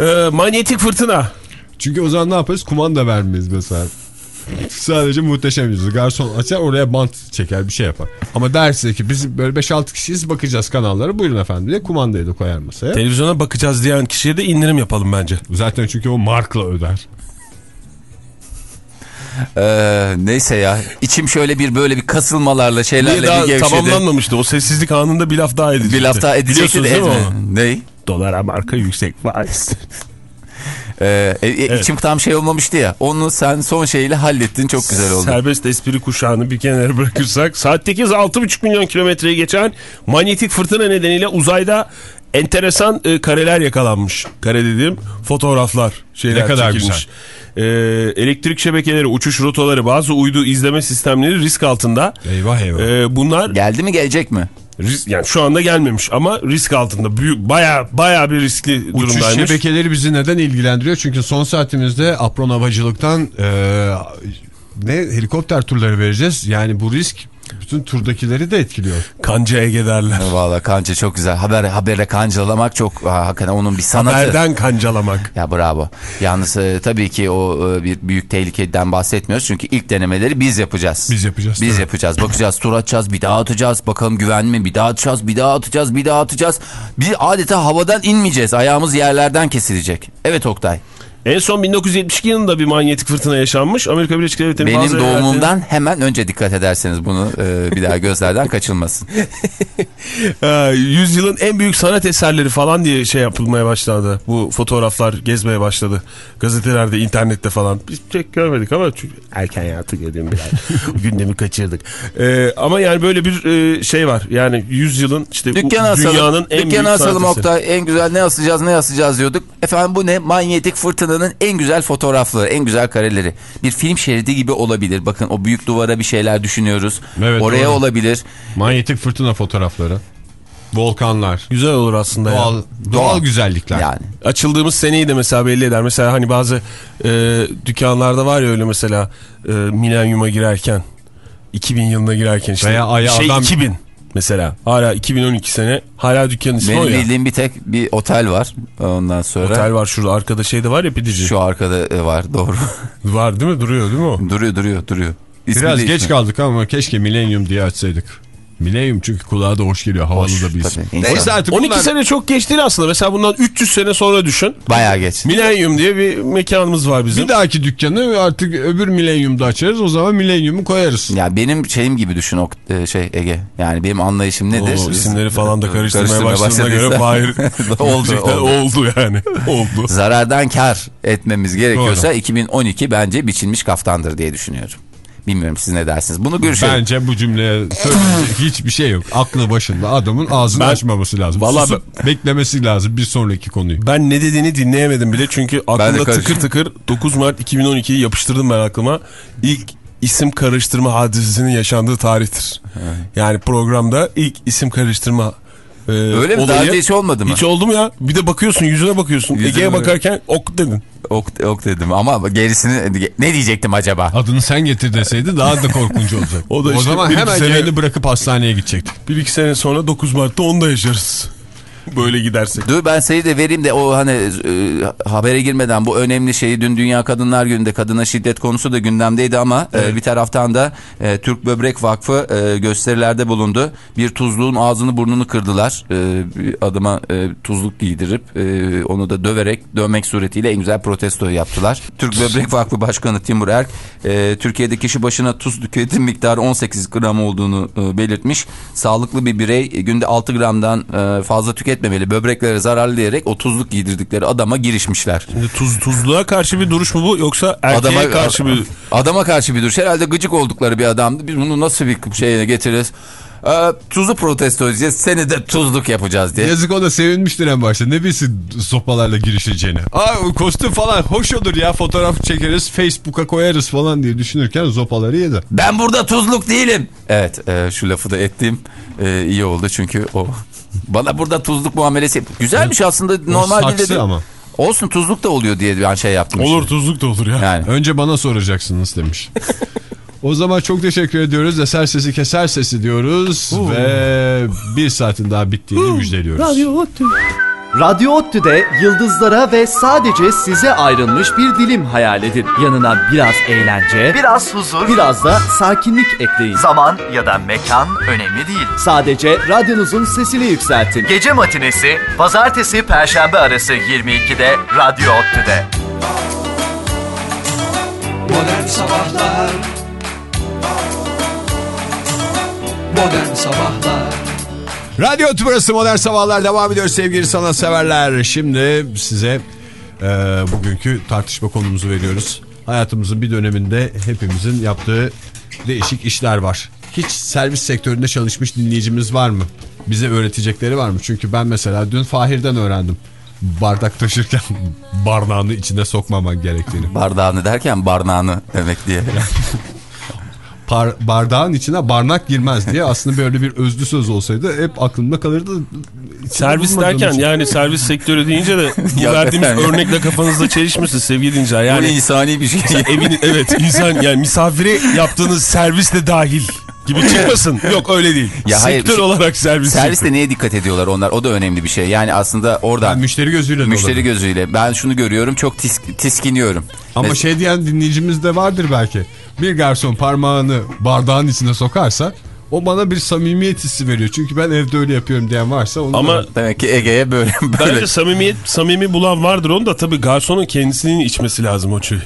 Speaker 4: Ee, manyetik fırtına.
Speaker 2: Çünkü o zaman ne yaparız? Kumanda vermeyiz mesela. Sadece muhteşem yüzü. Garson açar oraya bant çeker bir şey yapar. Ama derse ki biz böyle 5-6 kişiyiz bakacağız kanallara buyurun efendim diye kumandayı da koyar masaya.
Speaker 4: Televizyona bakacağız diyen kişiye de indirim yapalım bence.
Speaker 2: Zaten çünkü o markla öder.
Speaker 3: Ee, neyse ya. İçim şöyle bir böyle bir kasılmalarla şeylerle
Speaker 4: Niye daha
Speaker 3: bir gevşedi.
Speaker 4: tamamlanmamıştı. O sessizlik anında bir laf daha edecekti.
Speaker 3: Bir laf daha edecekti
Speaker 4: Biliyorsunuz
Speaker 3: de etme. Ney?
Speaker 4: Dolara marka yüksek faiz.
Speaker 3: Ee, e, e, içim tam şey olmamıştı ya. Onu sen son şeyle hallettin. Çok güzel oldu.
Speaker 4: Serbest espri kuşağını bir kenara bırakırsak saatteki 6,5 milyon kilometreyi geçen manyetik fırtına nedeniyle uzayda enteresan e, kareler yakalanmış. Kare dediğim fotoğraflar şeyler
Speaker 2: Ne kadar
Speaker 4: çekilmiş. E, elektrik şebekeleri, uçuş rotaları, bazı uydu izleme sistemleri risk altında.
Speaker 2: Eyvah eyvah.
Speaker 4: E, bunlar
Speaker 3: Geldi mi gelecek mi?
Speaker 4: risk, yani şu anda gelmemiş ama risk altında. Büyük baya baya bir riskli
Speaker 2: Uçuş
Speaker 4: durumdaymış.
Speaker 2: şebekeleri bizi neden ilgilendiriyor? Çünkü son saatimizde apron havacılıktan e, ne helikopter turları vereceğiz. Yani bu risk bütün turdakileri de etkiliyor.
Speaker 4: Kanca Ege derler.
Speaker 3: Valla kanca çok güzel. Haber habere kancalamak çok ha, hakikaten onun bir sanatı.
Speaker 4: Haberden kancalamak.
Speaker 3: Ya bravo. Yalnız e, tabii ki o e, bir büyük tehlikeden bahsetmiyoruz. Çünkü ilk denemeleri biz yapacağız.
Speaker 2: Biz yapacağız,
Speaker 3: Biz
Speaker 2: tabii.
Speaker 3: yapacağız. Bakacağız, tur atacağız, bir daha atacağız. Bakalım güvenli mi? Bir daha atacağız, bir daha atacağız, bir daha atacağız. Biz adeta havadan inmeyeceğiz. Ayağımız yerlerden kesilecek. Evet Oktay.
Speaker 4: En son 1972 yılında bir manyetik fırtına yaşanmış. Amerika Birleşik Devletleri'nin
Speaker 3: Benim
Speaker 4: bazı
Speaker 3: doğumumdan hemen önce dikkat ederseniz bunu e, bir daha gözlerden kaçılmasın.
Speaker 4: Yüzyılın en büyük sanat eserleri falan diye şey yapılmaya başladı. Bu fotoğraflar gezmeye başladı. Gazetelerde, internette falan. Biz pek görmedik ama çünkü erken yattı dedim biraz. Gündemi kaçırdık. Ee, ama yani böyle bir e, şey var. Yani yüzyılın işte
Speaker 3: Dükkana
Speaker 4: u-
Speaker 3: asalım.
Speaker 4: dünyanın en büyük
Speaker 3: Dükkana asalım. Oktay. En güzel ne asacağız ne asacağız diyorduk. Efendim bu ne? Manyetik fırtınanın en güzel fotoğrafları, en güzel kareleri. Bir film şeridi gibi olabilir. Bakın o büyük duvara bir şeyler düşünüyoruz.
Speaker 2: Evet,
Speaker 3: Oraya
Speaker 2: doğru.
Speaker 3: olabilir.
Speaker 2: Manyetik fırtına fotoğrafları. Volkanlar.
Speaker 4: Güzel olur aslında ya.
Speaker 2: Doğal, doğal,
Speaker 3: Doğal.
Speaker 2: güzellikler.
Speaker 3: Yani.
Speaker 4: Açıldığımız seneyi de mesela belli eder. Mesela hani bazı e, dükkanlarda var ya öyle mesela e, milenyuma girerken 2000 yılına girerken işte
Speaker 2: Veya aya
Speaker 4: şey
Speaker 2: adam-
Speaker 4: 2000 mesela hala 2012 sene hala dükkanın ismi
Speaker 3: Benim
Speaker 4: o ya.
Speaker 3: bildiğim bir tek bir otel var. Ondan sonra
Speaker 4: Otel var şurada arkada şey de var ya pidici.
Speaker 3: şu arkada e, var doğru.
Speaker 4: Var değil mi? Duruyor değil mi o?
Speaker 3: duruyor duruyor duruyor. İsmi
Speaker 2: Biraz geç kaldık ama keşke Millennium diye açsaydık. Millennium çünkü kulağa da hoş geliyor. Havalı
Speaker 3: Hoş,
Speaker 2: da bir isim. Neyse artık
Speaker 4: 12
Speaker 2: bunlar-
Speaker 4: sene çok geç değil aslında. Mesela bundan 300 sene sonra düşün.
Speaker 3: Bayağı geç.
Speaker 4: Milenyum diye bir mekanımız var bizim.
Speaker 2: Bir dahaki dükkanı artık öbür Millennium'da açarız. O zaman Millennium'u koyarız.
Speaker 3: Ya benim şeyim gibi düşün o e, şey Ege. Yani benim anlayışım nedir?
Speaker 4: O isimleri falan da karıştırmaya
Speaker 3: Karıştırmaya
Speaker 4: başladığına göre Fahir
Speaker 3: Oldu, oldu.
Speaker 4: oldu yani. oldu.
Speaker 3: Zarardan kar etmemiz gerekiyorsa 2012 bence biçilmiş kaftandır diye düşünüyorum. Bilmiyorum siz ne dersiniz. Bunu görüşelim.
Speaker 2: Bence bu cümleye söyleyecek hiçbir şey yok. Aklı başında adamın ağzını
Speaker 4: Ben-
Speaker 2: açmaması lazım.
Speaker 4: Vallahi
Speaker 2: Susup beklemesi lazım bir sonraki konuyu.
Speaker 4: Ben ne dediğini dinleyemedim bile çünkü
Speaker 3: Ben
Speaker 4: aklımda tıkır tıkır 9 Mart 2012'yi yapıştırdım ben aklıma. İlk isim karıştırma hadisesinin yaşandığı tarihtir. Yani programda ilk isim karıştırma e,
Speaker 3: Öyle mi?
Speaker 4: olayı-
Speaker 3: Daha önce hiç olmadı mı?
Speaker 4: Hiç oldu mu ya? Bir de bakıyorsun yüzüne bakıyorsun. Ege'ye
Speaker 3: bak-
Speaker 4: bakarken ok dedin.
Speaker 3: Ok, ok dedim ama gerisini ne diyecektim acaba?
Speaker 2: Adını sen getir deseydi daha da korkunç olacak.
Speaker 4: O
Speaker 2: o,
Speaker 4: da işte
Speaker 2: zaman
Speaker 4: bir
Speaker 2: hemen yayını bırakıp hastaneye gidecektik.
Speaker 4: Bir iki sene sonra 9 Mart'ta onu da yaşarız. Böyle gidersek.
Speaker 3: Dur ben sayı da vereyim de o hani e, habere girmeden bu önemli şeyi dün Dünya Kadınlar Günü'nde kadına şiddet konusu da gündemdeydi ama e, bir taraftan da e, Türk Böbrek Vakfı e, gösterilerde bulundu. Bir tuzluğun ağzını burnunu kırdılar. E, bir adama e, tuzluk giydirip e, onu da döverek dövmek suretiyle en güzel protesto yaptılar. Türk Böbrek Vakfı Başkanı Timur Erk e, Türkiye'de kişi başına tuz tüketim miktarı 18 gram olduğunu e, belirtmiş. Sağlıklı bir birey e, günde 6 gramdan e, fazla tüketmemeli. Böbreklere zararlı diyerek o tuzluk giydirdikleri adama girişmişler.
Speaker 4: Şimdi tuz, tuzluğa karşı bir duruş mu bu yoksa erkeğe
Speaker 3: Adama
Speaker 4: karşı bir...
Speaker 3: Adama karşı bir duruş. Herhalde gıcık oldukları bir adamdı. Biz bunu nasıl bir şeye getiririz? Ee, tuzu protesto edeceğiz. Seni de tuzluk yapacağız diye.
Speaker 2: Yazık o da sevinmiştir en başta. Ne bilsin sopalarla girişeceğini. Aa kostüm falan hoş olur ya fotoğraf çekeriz Facebook'a koyarız falan diye düşünürken sopaları yedi.
Speaker 3: Ben burada tuzluk değilim. Evet e, şu lafı da ettiğim e, iyi oldu çünkü o bana burada tuzluk muamelesi yap- Güzelmiş aslında normal
Speaker 2: saksı
Speaker 3: dilde de.
Speaker 2: ama.
Speaker 3: Olsun tuzluk da oluyor diye ben şey yaptım.
Speaker 4: Olur
Speaker 3: işte.
Speaker 4: tuzluk da olur ya.
Speaker 3: Yani.
Speaker 2: Önce bana soracaksınız demiş. o zaman çok teşekkür ediyoruz. Eser sesi keser sesi diyoruz. Ve bir saatin daha bittiğini müjdeliyoruz.
Speaker 6: Radyo ODTÜ'de yıldızlara ve sadece size ayrılmış bir dilim hayal edin. Yanına biraz eğlence, biraz huzur, biraz da sakinlik ekleyin. Zaman ya da mekan önemli değil. Sadece radyonuzun sesini yükseltin. Gece matinesi pazartesi perşembe arası 22'de Radyo ODTÜ'de.
Speaker 5: Modern Sabahlar Modern Sabahlar
Speaker 2: Radyo Tübrası Modern Sabahlar devam ediyor sevgili sanatseverler. Şimdi size e, bugünkü tartışma konumuzu veriyoruz. Hayatımızın bir döneminde hepimizin yaptığı değişik işler var. Hiç servis sektöründe çalışmış dinleyicimiz var mı? Bize öğretecekleri var mı? Çünkü ben mesela dün Fahir'den öğrendim. Bardak taşırken bardağını içine sokmaman gerektiğini.
Speaker 3: Bardağını derken barnağını demek diye.
Speaker 2: Par- bardağın içine barnak girmez diye aslında böyle bir özlü söz olsaydı hep aklımda kalırdı.
Speaker 4: Servis derken
Speaker 2: için.
Speaker 4: yani servis sektörü deyince de bu verdiğimiz örnekle kafanızda çelişmişsiniz sevgili dinleyiciler.
Speaker 3: Bu
Speaker 4: Yani
Speaker 3: insani bir şey.
Speaker 4: evin evet insan yani misafire yaptığınız servis de dahil gibi çıkmasın. Yok öyle değil.
Speaker 3: Ya hayır,
Speaker 4: Sektör
Speaker 3: şey-
Speaker 4: olarak servis.
Speaker 3: Serviste neye dikkat ediyorlar onlar? O da önemli bir şey. Yani aslında orada
Speaker 2: Ben müşteri gözüyle
Speaker 3: müşteri
Speaker 2: olabilir.
Speaker 3: gözüyle ben şunu görüyorum çok tis- tiskiniyorum.
Speaker 2: Ama
Speaker 3: Mes-
Speaker 2: şey diyen dinleyicimiz de vardır belki. Bir garson parmağını bardağın içine sokarsa o bana bir samimiyet hissi veriyor. Çünkü ben evde öyle yapıyorum diyen varsa onu
Speaker 4: Ama
Speaker 2: da-
Speaker 3: Demek ki Ege'ye böyle böyle.
Speaker 4: bence samimiyet samimi bulan vardır onu da tabii garsonun kendisinin içmesi lazım o çayı.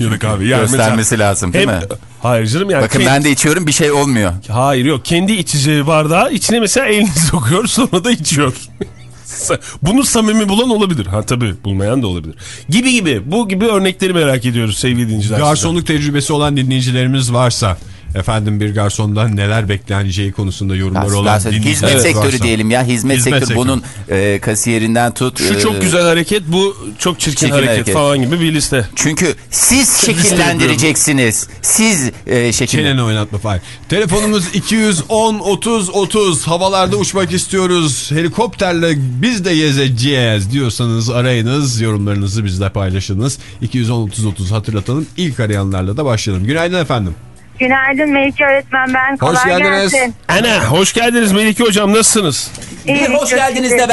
Speaker 4: Ya da kahve. Yani
Speaker 3: Göstermesi
Speaker 4: mesela
Speaker 3: lazım değil
Speaker 4: hem,
Speaker 3: mi?
Speaker 4: Hayır canım yani.
Speaker 3: Bakın
Speaker 4: kendi-
Speaker 3: ben de içiyorum bir şey olmuyor.
Speaker 4: Hayır yok kendi içeceği bardağı içine mesela elini sokuyor sonra da içiyor. Bunu samimi bulan olabilir. Ha tabii bulmayan da olabilir. Gibi gibi bu gibi örnekleri merak ediyoruz sevgili dinleyiciler.
Speaker 2: garsonluk tecrübesi olan dinleyicilerimiz varsa efendim bir garsondan neler bekleneceği konusunda yorumları olan
Speaker 3: Aslında hizmet
Speaker 2: dinleyicilerimiz
Speaker 3: sektörü
Speaker 2: varsa.
Speaker 3: diyelim ya hizmet,
Speaker 2: Hizmet
Speaker 3: sektörü.
Speaker 2: sektörü.
Speaker 3: Bunun e, kasiyerinden tut.
Speaker 4: Şu
Speaker 3: e,
Speaker 4: çok güzel hareket bu çok çirkin,
Speaker 3: Çirkin
Speaker 4: hareket,
Speaker 3: hareket.
Speaker 4: falan gibi bir liste.
Speaker 3: Çünkü siz şekillendireceksiniz. Siz e, şekil.
Speaker 2: Çeneni oynatma Fahir. Telefonumuz 210 30 30 havalarda uçmak istiyoruz. Helikopterle biz de gezeceğiz diyorsanız arayınız. Yorumlarınızı bizle paylaşınız. 210 30 30 hatırlatalım. İlk arayanlarla da başlayalım. Günaydın efendim.
Speaker 7: Günaydın Melike öğretmen ben. Kolay
Speaker 2: Hoş geldiniz.
Speaker 7: gelsin.
Speaker 4: Ana hoş geldiniz Melike hocam nasılsınız?
Speaker 7: İyilik,
Speaker 3: hoş geldiniz de
Speaker 7: teşekkür-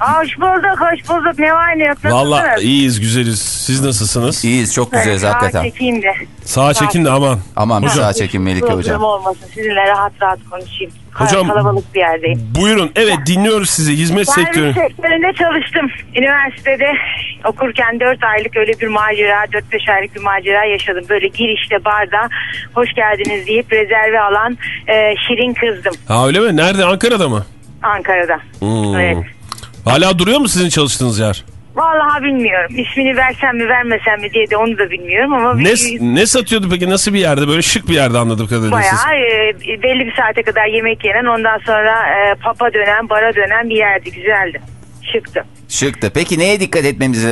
Speaker 3: benden.
Speaker 7: Hoş bulduk hoş bulduk. Ne var ne yok nasılsınız?
Speaker 4: Valla iyiyiz güzeliz. Siz nasılsınız?
Speaker 3: İyiyiz çok güzeliz
Speaker 7: Sağa
Speaker 3: hakikaten.
Speaker 7: çekeyim de.
Speaker 4: Sağ çekin de aman.
Speaker 3: Aman bir sağa çekin Melike
Speaker 7: problem
Speaker 3: hocam.
Speaker 7: olmasın. Sizinle rahat rahat konuşayım.
Speaker 4: Hocam-
Speaker 7: Kalabalık bir yerdeyim.
Speaker 4: Buyurun evet dinliyoruz sizi hizmet
Speaker 7: Servis
Speaker 4: sektörü.
Speaker 7: sektöründe çalıştım. Üniversitede okurken 4 aylık öyle bir macera, 4-5 aylık bir macera yaşadım. Böyle girişte barda hoş geldiniz deyip rezerve alan e, şirin kızdım
Speaker 4: Ha öyle mi? Nerede? Ankara'da mı?
Speaker 7: Ankara'da.
Speaker 4: Hmm.
Speaker 7: Evet.
Speaker 4: Hala duruyor mu sizin çalıştığınız yer?
Speaker 7: Vallahi bilmiyorum. İsmini versem mi vermesem mi diye de onu da bilmiyorum ama
Speaker 4: Ne,
Speaker 7: bir,
Speaker 4: ne satıyordu peki? Nasıl bir yerde? Böyle şık bir yerde anladım kadarıyla siz.
Speaker 7: bayağı e, belli bir saate kadar yemek yenen ondan sonra e, papa dönen, bara dönen bir yerdi. Güzeldi. Şıktı.
Speaker 3: Şıktı. Peki neye dikkat etmemizi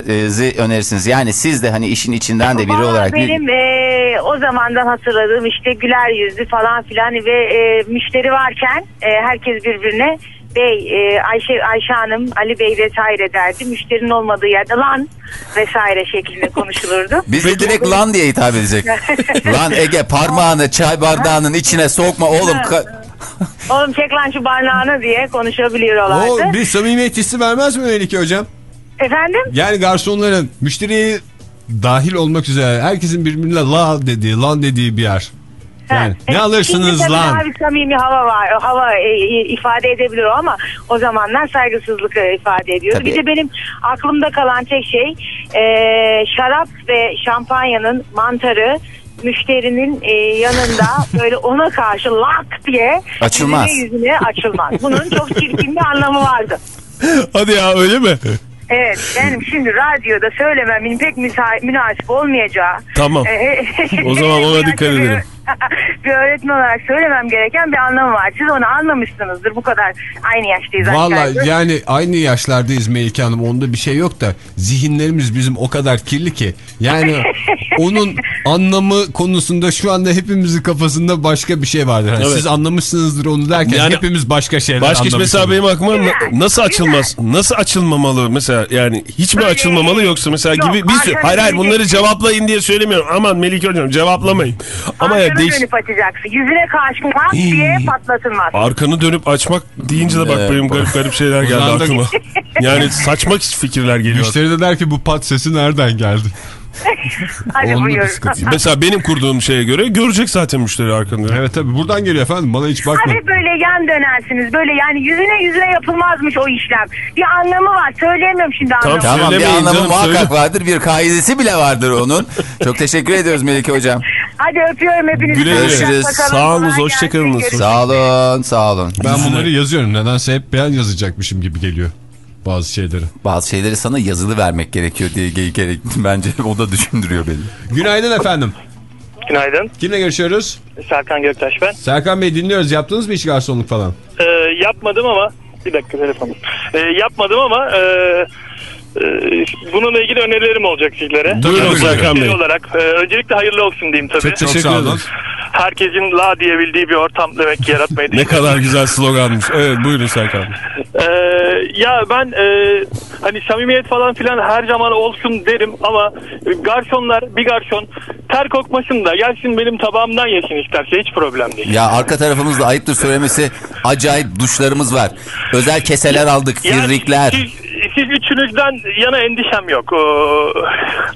Speaker 3: önerirsiniz? Yani siz de hani işin içinden de biri
Speaker 7: Vallahi
Speaker 3: olarak.
Speaker 7: benim e, o zamandan hatırladığım işte güler yüzlü falan filan ve e, müşteri varken e, herkes birbirine Bey, e, Ayşe Ayşe Hanım, Ali Bey vesaire derdi. Müşterinin olmadığı yerde lan vesaire şeklinde konuşulurdu.
Speaker 3: Biz de direkt lan diye hitap edecek. lan Ege parmağını çay bardağının içine sokma oğlum.
Speaker 7: Oğlum çek lan şu barnağını diye konuşabiliyorlardı.
Speaker 2: O bir samimiyet hissi vermez mi Melike hocam?
Speaker 7: Efendim?
Speaker 2: Yani garsonların müşteriye dahil olmak üzere herkesin birbirine la dediği, lan dediği bir yer. Yani
Speaker 7: Ha,
Speaker 2: ne
Speaker 7: e,
Speaker 2: alırsınız
Speaker 7: şimdi
Speaker 2: lan?
Speaker 7: daha bir samimi hava var. Hava e, ifade edebilir o ama o zamanlar saygısızlık e, ifade ediyordu.
Speaker 3: Tabii.
Speaker 7: Bir de benim aklımda kalan tek şey e, şarap ve şampanyanın mantarı müşterinin e, yanında böyle ona karşı lak diye
Speaker 3: Açılmaz.
Speaker 7: yüzüne yüzüne açılmaz. Bunun çok çirkin bir anlamı vardı.
Speaker 4: Hadi ya öyle mi?
Speaker 7: Evet benim şimdi radyoda söylememin pek müsa- münasip olmayacağı.
Speaker 4: Tamam. O zaman ona dikkat edelim.
Speaker 7: bir öğretmen olarak söylemem gereken bir anlamı var. Siz onu anlamışsınızdır. Bu kadar aynı yaştayız.
Speaker 2: Valla yani aynı yaşlardayız Melike Hanım onda bir şey yok da zihinlerimiz bizim o kadar kirli ki yani onun anlamı konusunda şu anda hepimizin kafasında başka bir şey vardır. Hani
Speaker 4: Evet.
Speaker 2: Siz anlamışsınızdır onu derken
Speaker 4: Yani
Speaker 2: hepimiz başka şeyler
Speaker 4: Başka
Speaker 2: anlamışız.
Speaker 4: mesela benim aklıma na- nasıl açılmaz? Nasıl açılmamalı mesela yani hiç mi açılmamalı yoksa mesela
Speaker 7: Yok,
Speaker 4: gibi bir sürü hayır hayır bunları
Speaker 7: döneceksin.
Speaker 4: cevaplayın diye söylemiyorum. Aman Melike hocam cevaplamayın. Ama ya
Speaker 7: Arkanı
Speaker 4: değiş
Speaker 7: dönüp açacaksın. Yüzüne karşı pat diye patlatılmaz.
Speaker 4: arkanı dönüp açmak deyince de bak benim garip garip şeyler geldi aklıma. Yani saçma fikirler geliyor.
Speaker 2: Müşteri de der ki bu pat sesi nereden geldi?
Speaker 7: Hadi buyur.
Speaker 2: bir.
Speaker 4: Mesela benim kurduğum şeye göre görecek zaten müşteri arkanı. dönüp.
Speaker 2: Evet tabii buradan geliyor efendim bana hiç bakma.
Speaker 7: Hadi böyle yan dönersiniz. Böyle yani yüzüne yüzüne yapılmazmış o işlem. Bir anlamı var. Söyleyemiyorum şimdi
Speaker 4: Tamam,
Speaker 7: anlamı.
Speaker 3: Tamam bir
Speaker 4: Söylemeyin
Speaker 3: anlamı
Speaker 4: canım,
Speaker 3: muhakkak
Speaker 4: söyle.
Speaker 3: vardır. Bir kaidesi bile vardır onun. Çok teşekkür ediyoruz Melike Hocam.
Speaker 7: Hadi öpüyorum hepinizi.
Speaker 4: Güle güle.
Speaker 3: Görüşürüz.
Speaker 4: Sağ hoşçakalınız.
Speaker 7: gelsin.
Speaker 3: Sağ olun sağ olun.
Speaker 2: Ben bunları yazıyorum nedense hep ben yazacakmışım gibi geliyor bazı şeyleri.
Speaker 3: Bazı şeyleri sana yazılı vermek gerekiyor diye ge- gerek bence o da düşündürüyor beni.
Speaker 2: Günaydın efendim.
Speaker 8: Günaydın.
Speaker 2: Kimle görüşüyoruz?
Speaker 8: Serkan Göktaş ben.
Speaker 2: Serkan Bey dinliyoruz. Yaptınız mı hiç garsonluk falan?
Speaker 8: Ee, yapmadım ama bir dakika telefonum. Ee, yapmadım ama e, e, bununla ilgili önerilerim olacak sizlere.
Speaker 4: Buyurun Serkan Bey.
Speaker 8: Şey olarak e, öncelikle hayırlı olsun diyeyim tabii.
Speaker 4: Çok
Speaker 2: Çok
Speaker 4: teşekkür ederiz.
Speaker 8: Herkesin la diyebildiği bir ortam demek ki yaratmayı
Speaker 4: Ne kadar güzel sloganmış. Evet buyurun Serkan.
Speaker 8: Ee, ya ben e, hani samimiyet falan filan her zaman olsun derim ama garsonlar bir garson ter kokmasın da gelsin benim tabağımdan yesin isterse hiç problem değil.
Speaker 3: Ya arka tarafımızda ayıptır söylemesi acayip duşlarımız var. Özel keseler aldık,
Speaker 8: Yani
Speaker 3: firrikler.
Speaker 8: Siz, siz üçünüzden yana endişem yok. Oo,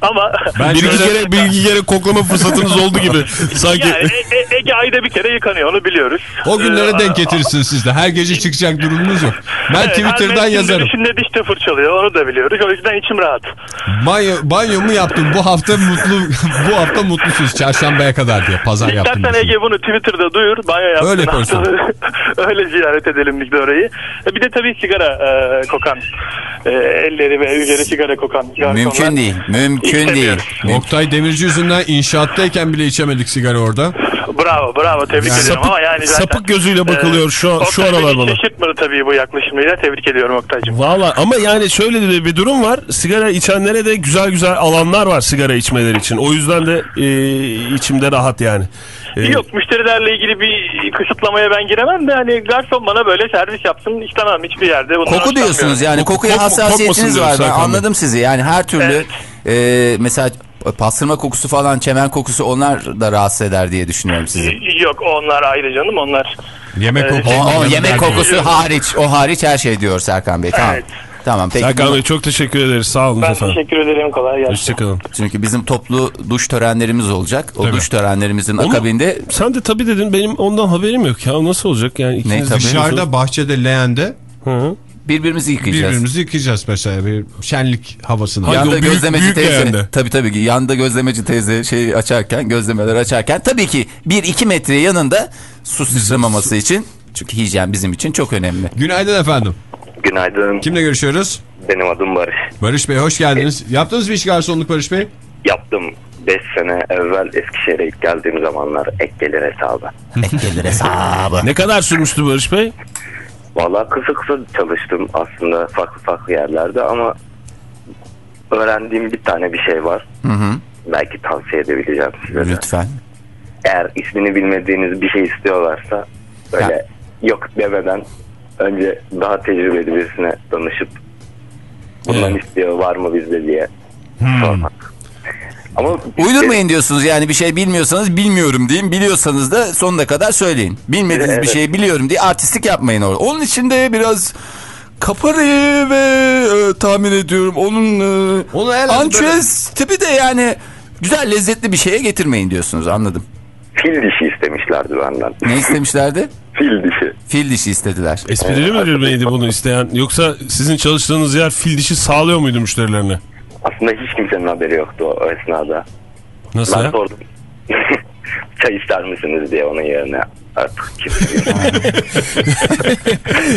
Speaker 8: ama
Speaker 2: Ben
Speaker 4: bir iki kere bir iki kere koklama fırsatınız oldu gibi. Sanki
Speaker 8: yani E- E- Ege ayda bir kere yıkanıyor onu biliyoruz.
Speaker 2: O günlere
Speaker 8: Ee,
Speaker 2: denk getirirsiniz siz de. Her gece çıkacak durumunuz yok. Ben
Speaker 8: evet,
Speaker 2: Twitter'dan
Speaker 8: her
Speaker 2: yazarım.
Speaker 8: mevsimde dişte fırçalıyor onu da biliyoruz. O yüzden içim rahat.
Speaker 2: Banyo, banyomu yaptım. Bu hafta mutlu bu hafta mutlusunuz. Çarşambaya kadar diye. Pazar yaptım.
Speaker 8: İstersen. Ege bunu Twitter'da duyur. Banyo yaptın.
Speaker 2: Öyle koysun.
Speaker 8: Öyle ziyaret edelim biz de orayı. E, Bir de tabii sigara e, kokan. E, elleri ve üzeri sigara kokan. garsonlar.
Speaker 3: Mümkün değil, mümkün değil.
Speaker 2: Oktay Demirci yüzünden inşaattayken bile içemedik sigara orada.
Speaker 8: Bravo bravo tebrik ediyorum
Speaker 4: sapık,
Speaker 8: ama yani zaten.
Speaker 4: sapık gözüyle bakılıyor şu an, şu
Speaker 8: Oktay
Speaker 4: aralar bana.
Speaker 8: şaşırtmadı tabii bu yaklaşımıyla. Tebrik ediyorum Oktay'cığım.
Speaker 4: Valla ama yani şöyle de bir durum var. Sigara içenlere de güzel güzel alanlar var sigara içmeleri için. O yüzden de e, içimde rahat yani. E,
Speaker 8: Yok müşterilerle ilgili bir kısıtlamaya ben giremem de hani garson bana böyle servis yapsın istemem hiçbir yerde.
Speaker 3: Koku diyorsunuz yani
Speaker 4: Koku-
Speaker 3: kokuya hassasiyetiniz var. Ben anladım sizi. Yani her türlü
Speaker 8: Evet.
Speaker 3: e, mesela pastırma kokusu falan, çemen kokusu onlar da rahatsız eder diye düşünüyorum sizi.
Speaker 8: Yok onlar ayrı canım onlar.
Speaker 2: Yemek
Speaker 8: Ee,
Speaker 2: kokusu.
Speaker 3: O, o
Speaker 8: Evet.
Speaker 3: yemek kokusu hariç, o hariç her şey diyor Serkan Bey. Tamam.
Speaker 8: Evet.
Speaker 3: Tamam peki.
Speaker 4: Serkan Bey çok teşekkür ederiz. Sağ olun
Speaker 8: Ben
Speaker 4: efendim.
Speaker 8: teşekkür ederim kolay gelsin.
Speaker 4: Hoşçakalın.
Speaker 3: Çünkü bizim toplu duş törenlerimiz olacak. O
Speaker 2: Tabii.
Speaker 3: duş törenlerimizin
Speaker 4: Onu-
Speaker 3: akabinde
Speaker 4: Sen de tabii dedin benim ondan haberim yok ya nasıl olacak yani
Speaker 3: tabii?
Speaker 2: Dışarıda bahçede leğende
Speaker 4: Hı -hı.
Speaker 3: birbirimizi yıkayacağız.
Speaker 2: birbirimizi yıkayacağız mesela bir şenlik havasında.
Speaker 4: Hangi-
Speaker 3: Yanda
Speaker 4: büyük-
Speaker 3: gözlemeci
Speaker 4: büyük
Speaker 3: teyze.
Speaker 4: leğende.
Speaker 3: Tabii tabii. Yanda gözlemeci teyze şey açarken, gözlemeler açarken tabii ki 1-2 metre yanında su sıçramaması için çünkü hijyen bizim için çok önemli.
Speaker 2: Günaydın efendim.
Speaker 9: Günaydın.
Speaker 2: Kimle görüşüyoruz?
Speaker 9: Benim adım Barış.
Speaker 2: Barış Bey hoş geldiniz. Yaptınız mı hiç garsonluk Barış Bey?
Speaker 9: Yaptım 5 sene evvel Eskişehir'e ilk geldiğim zamanlar ek gelir hesabı.
Speaker 3: Ek gelir hesabı.
Speaker 4: Ne kadar sürmüştü Barış Bey?
Speaker 9: Valla kısa kısa çalıştım aslında farklı farklı yerlerde ama öğrendiğim bir tane bir şey var.
Speaker 3: Hı hı.
Speaker 9: Belki tavsiye edebileceğim size de.
Speaker 3: Lütfen.
Speaker 9: Eğer ismini bilmediğiniz bir şey istiyorlarsa böyle yok demeden önce daha tecrübeli birisine danışıp bundan
Speaker 4: Evet.
Speaker 9: istiyor var mı bizde diye sormak. Ama
Speaker 3: Uydurmayın diyorsunuz yani bir şey bilmiyorsanız bilmiyorum deyin. Biliyorsanız da sonuna kadar söyleyin. Bilmediğiniz bir
Speaker 9: Evet.
Speaker 3: şeyi biliyorum diye artistlik yapmayın orada. Onun için de biraz kaparayı ve e, tahmin ediyorum onun e,
Speaker 2: Onu
Speaker 3: ançüez tipi de yani güzel lezzetli bir şeye getirmeyin diyorsunuz anladım.
Speaker 9: fil dişi istemişlerdi benden.
Speaker 3: Ne istemişlerdi?
Speaker 9: fil dişi.
Speaker 3: Fil dişi istediler.
Speaker 4: Esprili midir neydi bunu isteyen? Yoksa sizin çalıştığınız yer fil dişi sağlıyor muydu müşterilerine?
Speaker 9: Aslında hiç kimsenin haberi yoktu o esnada.
Speaker 4: Nasıl
Speaker 9: Ben
Speaker 4: ya?
Speaker 9: sordum. Çay ister misiniz diye onun yerine artık kimse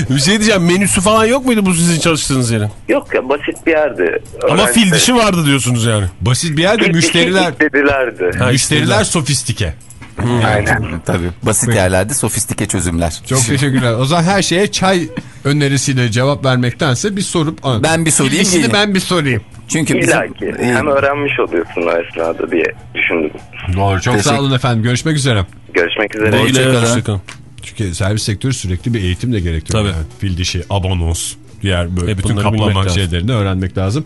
Speaker 4: Bir şey diyeceğim menüsü falan yok muydu bu sizin çalıştığınız yerin?
Speaker 9: Yok ya basit bir yerdi.
Speaker 4: Ama fil dişi vardı diyorsunuz yani.
Speaker 2: Basit bir yerde
Speaker 9: Fil dişi
Speaker 2: müşteriler
Speaker 9: istedilerdi.
Speaker 4: Ha,
Speaker 2: müşteriler
Speaker 4: istediler.
Speaker 2: sofistike.
Speaker 9: Aynen.
Speaker 3: Tabii basit yerlerde sofistike çözümler.
Speaker 2: Çok teşekkürler. O zaman her şeye çay önerisiyle cevap vermektense bir sorup...
Speaker 3: Ben bir sorayım, gelin.
Speaker 2: ben bir sorayım.
Speaker 3: Çünkü bizim...
Speaker 9: İlla ki. Hem öğrenmiş oluyorsun o esnada diye düşündüm.
Speaker 2: Doğru. Çok
Speaker 3: Teşekkür-
Speaker 2: sağ olun efendim. Görüşmek üzere.
Speaker 9: Görüşmek üzere.
Speaker 3: Hoşçakalın.
Speaker 2: Çünkü servis sektörü sürekli bir eğitim de gerektiriyor.
Speaker 4: Tabii.
Speaker 2: Yani fil dişi, abonos, diğer böyle
Speaker 4: Hep
Speaker 2: bütün kaplama şeylerini öğrenmek lazım.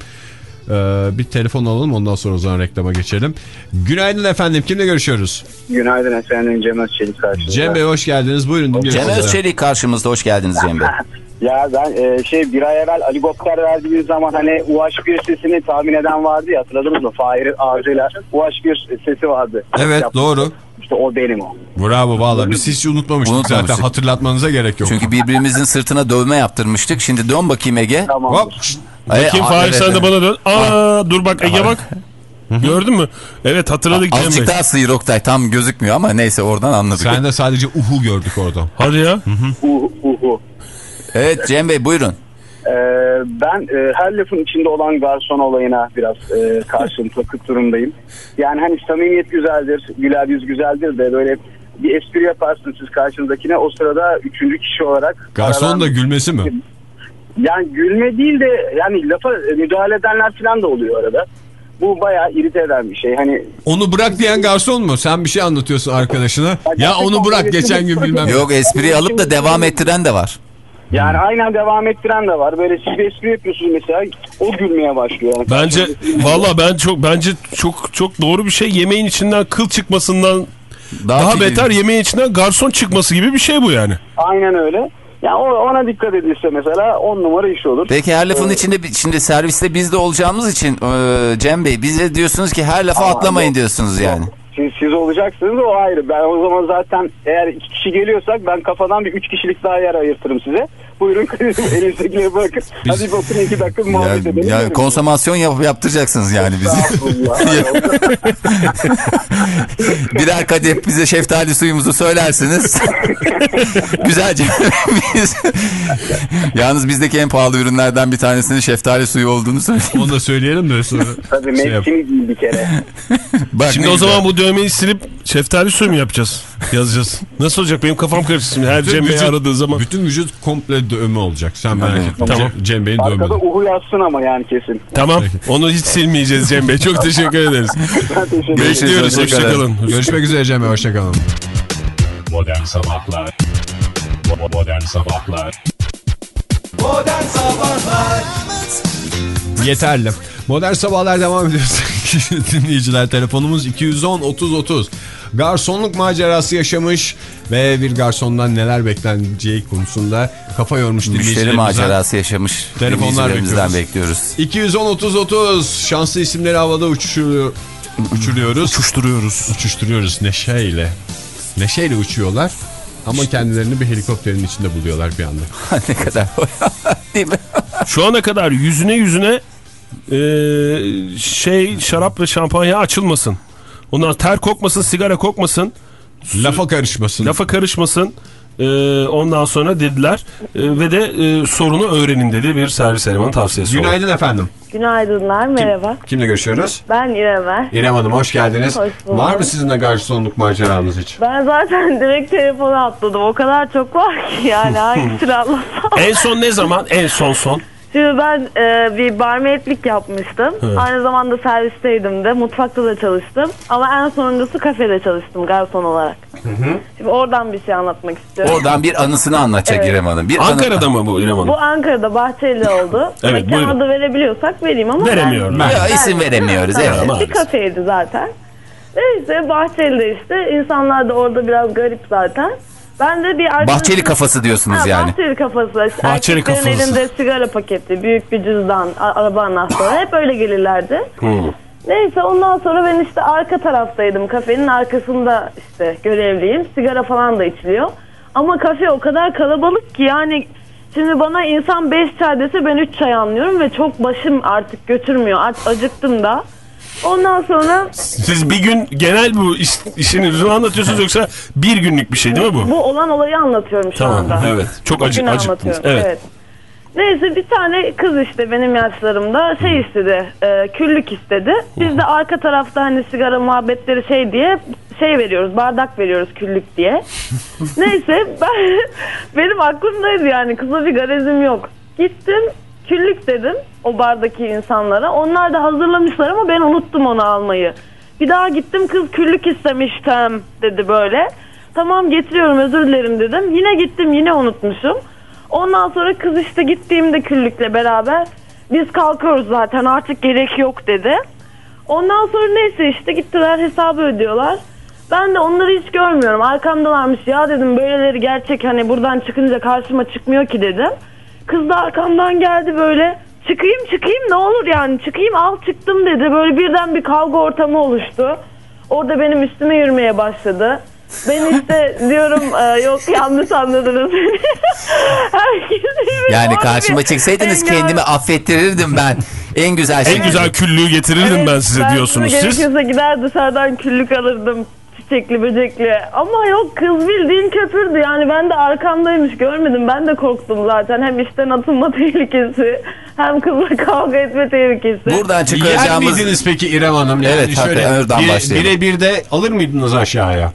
Speaker 2: Ee, bir telefon alalım ondan sonra o zaman reklama geçelim. Günaydın efendim. Kimle görüşüyoruz?
Speaker 10: Günaydın efendim Cem Özçelik karşınızda.
Speaker 2: Cem Bey hoş geldiniz. Buyurun
Speaker 3: Cem. Özçelik karşımızda. Hoş geldiniz Cem Bey.
Speaker 10: Ya ben e, şey bir ay evvel helikopter verdiğimiz zaman hani UH1 sesini tahmin eden vardı ya hatırladınız mı? Fahir ağzıyla UH1 sesi vardı.
Speaker 2: Evet
Speaker 10: Yap-
Speaker 2: doğru.
Speaker 10: İşte o benim o.
Speaker 2: Bravo valla. Biz hiç unutmamıştık,
Speaker 3: Unutmamıştık.
Speaker 2: zaten. Hatırlatmanıza gerek yok.
Speaker 3: Çünkü birbirimizin sırtına dövme yaptırmıştık. Şimdi dön bakayım Ege.
Speaker 10: Tamam.
Speaker 2: Hop.
Speaker 3: Ay,
Speaker 4: Bakayım
Speaker 3: ay,
Speaker 4: Fahir
Speaker 3: evet,
Speaker 4: sen de bana dön. Aa dur bak Ege bak. Gördün mü? Evet hatırladık Cem.
Speaker 3: Azıcık daha sıyır Oktay. Tam gözükmüyor ama neyse oradan anladık.
Speaker 2: Sen de sadece uhu gördük oradan.
Speaker 4: Hadi ya.
Speaker 10: Uhu, uhu.
Speaker 3: Evet Cem Bey buyurun.
Speaker 10: Ee, ben e, her lafın içinde olan garson olayına biraz e, karşım takık durumdayım. Yani hani samimiyet güzeldir, güler yüz güzeldir de böyle bir espri yaparsın siz karşınızdakine o sırada üçüncü kişi olarak
Speaker 2: Garson
Speaker 10: aradan-
Speaker 2: da gülmesi mi?
Speaker 10: Yani gülme değil de yani lafa müdahale edenler falan da oluyor arada. Bu bayağı irite eden bir şey. Hani
Speaker 2: Onu bırak diyen garson mu? Sen bir şey anlatıyorsun arkadaşına. Ya
Speaker 10: gerçekten
Speaker 2: onu bırak geçen gün bilmem.
Speaker 3: Yok espriyi alıp da devam ettiren de var.
Speaker 10: Yani aynen devam ettiren de var. Böyle siz espri yapıyorsunuz mesela o gülmeye başlıyor. Yani
Speaker 4: Bence valla ben çok bence çok çok doğru bir şey. Yemeğin içinden kıl çıkmasından daha,
Speaker 3: ciddi-
Speaker 4: beter yemeğin içinden garson çıkması gibi bir şey bu yani.
Speaker 10: Aynen öyle. Yani o- ona dikkat edilse mesela on numara iş olur.
Speaker 3: Peki her lafın içinde bir- şimdi serviste biz de olacağımız için e, Cem Bey bize diyorsunuz ki her lafa
Speaker 10: Ama
Speaker 3: atlamayın
Speaker 10: yok.
Speaker 3: diyorsunuz yani.
Speaker 10: Siz, siz olacaksınız o ayrı. Ben o zaman zaten eğer iki kişi geliyorsak ben kafadan bir üç kişilik daha yer ayırtırım size. Buyurun elinizdekileri bırakın. Hadi bir oturun iki dakika muhabbet edelim.
Speaker 3: Yani, yani konsomasyon yapıp yaptıracaksınız yani bizi. Birer kadeh bize şeftali suyumuzu söylersiniz. Güzelce biz... Yalnız bizdeki en pahalı ürünlerden bir tanesinin şeftali suyu olduğunu söyleyeyim.
Speaker 2: Onu da söyleyelim de sonra.
Speaker 10: Tabii
Speaker 2: Şey yap-
Speaker 10: mevsimi değil bir kere.
Speaker 3: Bak
Speaker 4: Şimdi o
Speaker 3: güzel.
Speaker 4: zaman bu dövmeyi silip şeftali suyu mu yapacağız? Yazacağız. Nasıl olacak? Benim kafam karıştı şimdi. Her
Speaker 2: Bütün
Speaker 4: Cem Bey'i
Speaker 2: vücut-
Speaker 4: aradığı zaman.
Speaker 2: Bütün vücut komple dövme olacak. Sen merak etme.
Speaker 4: Tamam.
Speaker 2: Cem- Cem Bey'in
Speaker 10: Arkada
Speaker 2: dövmeli.
Speaker 10: uhu yazsın ama yani kesin.
Speaker 4: Tamam. Onu hiç silmeyeceğiz Cem Bey. Çok teşekkür ederiz.
Speaker 10: Ben teşekkür ederim.
Speaker 4: Bekliyoruz.
Speaker 3: hoşçakalın.
Speaker 2: Görüşmek üzere Cem Bey. Hoşçakalın.
Speaker 1: Modern Sabahlar Bo- Modern Sabahlar
Speaker 2: Yeterli. Modern Sabahlar devam ediyoruz. Dinleyiciler telefonumuz 210 30 30. Garsonluk macerası yaşamış ve bir garsondan neler bekleneceği konusunda kafa yormuş
Speaker 3: Müşteri macerası yaşamış
Speaker 2: Telefonlar
Speaker 3: dinleyicilerimizden
Speaker 2: bekliyoruz.
Speaker 3: bekliyoruz.
Speaker 2: 210 30 30 şanslı isimleri havada uçuşuyor, uçuruyoruz.
Speaker 4: Uçuşturuyoruz.
Speaker 2: Uçuşturuyoruz neşeyle. Neşeyle uçuyorlar ama kendilerini bir helikopterin içinde buluyorlar bir anda.
Speaker 3: ne kadar değil mi?
Speaker 4: Şu ana kadar yüzüne yüzüne e, şey şarap ve şampanya açılmasın. Ondan ter kokmasın, sigara kokmasın,
Speaker 2: Lafa karışmasın.
Speaker 4: lafa karışmasın. E, ondan sonra dediler E, ve de e, sorunu öğrenin dedi bir servis elemanı tavsiyesi olarak.
Speaker 2: Günaydın efendim.
Speaker 11: Günaydınlar, merhaba.
Speaker 2: Kimle görüşüyoruz?
Speaker 11: Ben İrem
Speaker 2: İrem Hanım hoş geldiniz.
Speaker 11: Hoş bulduk.
Speaker 2: Var mı sizin de garsonluk maceranız hiç?
Speaker 11: Ben zaten direkt telefona atladım. O kadar çok var ki yani hangisini anlatsam.
Speaker 4: En son ne zaman? En son son.
Speaker 11: Şimdi ben e, bir barmaidlik yapmıştım.
Speaker 4: Evet.
Speaker 11: Aynı zamanda servisteydim de. Mutfakta da çalıştım. Ama en sonuncusu kafede çalıştım garson olarak. Şimdi oradan bir şey anlatmak istiyorum.
Speaker 3: Oradan bir anısını anlatacak
Speaker 11: Evet.
Speaker 3: İrem Hanım. Bir anı-
Speaker 4: Ankara'da mı bu İrem Hanım?
Speaker 11: Bu Ankara'da Bahçeli'de oldu.
Speaker 4: Evet,
Speaker 11: Mekan
Speaker 4: buyurun.
Speaker 11: adı verebiliyorsak vereyim ama
Speaker 4: Veremiyorum.
Speaker 11: ben...
Speaker 3: Ya, isim veremiyoruz, evet.
Speaker 11: Tamam, bir kafeydi zaten. Neyse Bahçeli'de işte. insanlar da orada biraz garip zaten. Ben de bir arkadaşım...
Speaker 3: Bahçeli kafası diyorsunuz
Speaker 11: Ha,
Speaker 3: yani.
Speaker 11: Bahçeli kafası.
Speaker 4: Bahçeli
Speaker 11: Erkeklerin
Speaker 4: kafası.
Speaker 11: elinde sigara paketi, büyük bir cüzdan, araba anahtarı hep öyle gelirlerdi. Neyse ondan sonra ben işte arka taraftaydım. Kafenin arkasında işte görevliyim. Sigara falan da içiliyor. Ama kafe o kadar kalabalık ki yani şimdi bana insan 5 çay dese ben 3 çay anlıyorum ve çok başım artık götürmüyor. Artık acıktım da. Ondan sonra
Speaker 4: Siz bir gün genel bu iş, işin yüzünü anlatıyorsunuz yoksa bir günlük bir şey değil mi bu?
Speaker 11: bu olan olayı anlatıyorum şu
Speaker 4: Tamam
Speaker 11: anda.
Speaker 4: evet. Çok acı, acıktınız.
Speaker 11: anlatıyorum,
Speaker 4: Evet.
Speaker 11: Neyse bir tane kız işte benim yaşlarımda şey istedi, e, küllük istedi. Biz de arka tarafta hani sigara muhabbetleri şey diye şey veriyoruz, bardak veriyoruz küllük diye. Neyse ben benim aklımdaydı yani kıza bir garezim yok. Gittim küllük dedim o bardaki insanlara. Onlar da hazırlamışlar ama ben unuttum onu almayı. Bir daha gittim kız küllük istemiştim dedi böyle. Tamam getiriyorum özür dilerim dedim. Yine gittim yine unutmuşum. Ondan sonra kız işte gittiğimde küllükle beraber biz kalkıyoruz zaten artık gerek yok dedi. Ondan sonra neyse işte gittiler hesabı ödüyorlar. Ben de onları hiç görmüyorum. Arkamdalarmış ya dedim böyleleri gerçek hani buradan çıkınca karşıma çıkmıyor ki dedim. Kız da arkamdan geldi böyle çıkayım çıkayım ne olur yani çıkayım al çıktım dedi. Böyle birden bir kavga ortamı oluştu. Orada benim üstüme yürümeye başladı. Ben işte diyorum "E, yok yanlış anladınız beni.
Speaker 3: Yani karşıma
Speaker 11: bir
Speaker 3: çıksaydınız
Speaker 11: engel-
Speaker 3: kendimi affettirirdim ben. En güzel şey.
Speaker 4: En güzel küllüğü getirirdim ben size
Speaker 11: ben
Speaker 4: diyorsunuz siz.
Speaker 11: Gerekirse gider dışarıdan küllük alırdım. Çiçekli böcekli. Ama yok kız bildiğin köpürdü. Yani ben de arkamdaymış görmedim. Ben de korktum zaten. Hem işten atılma tehlikesi hem kızla kavga etme tehlikesi.
Speaker 3: Buradan
Speaker 2: Yer
Speaker 3: çıkaracağımız...
Speaker 2: miydiniz peki İrem Hanım? Yani
Speaker 3: Evet,
Speaker 2: şöyle
Speaker 3: hakikaten oradan
Speaker 2: bir-
Speaker 3: başlayalım.
Speaker 2: Birebir de alır mıydınız aşağıya?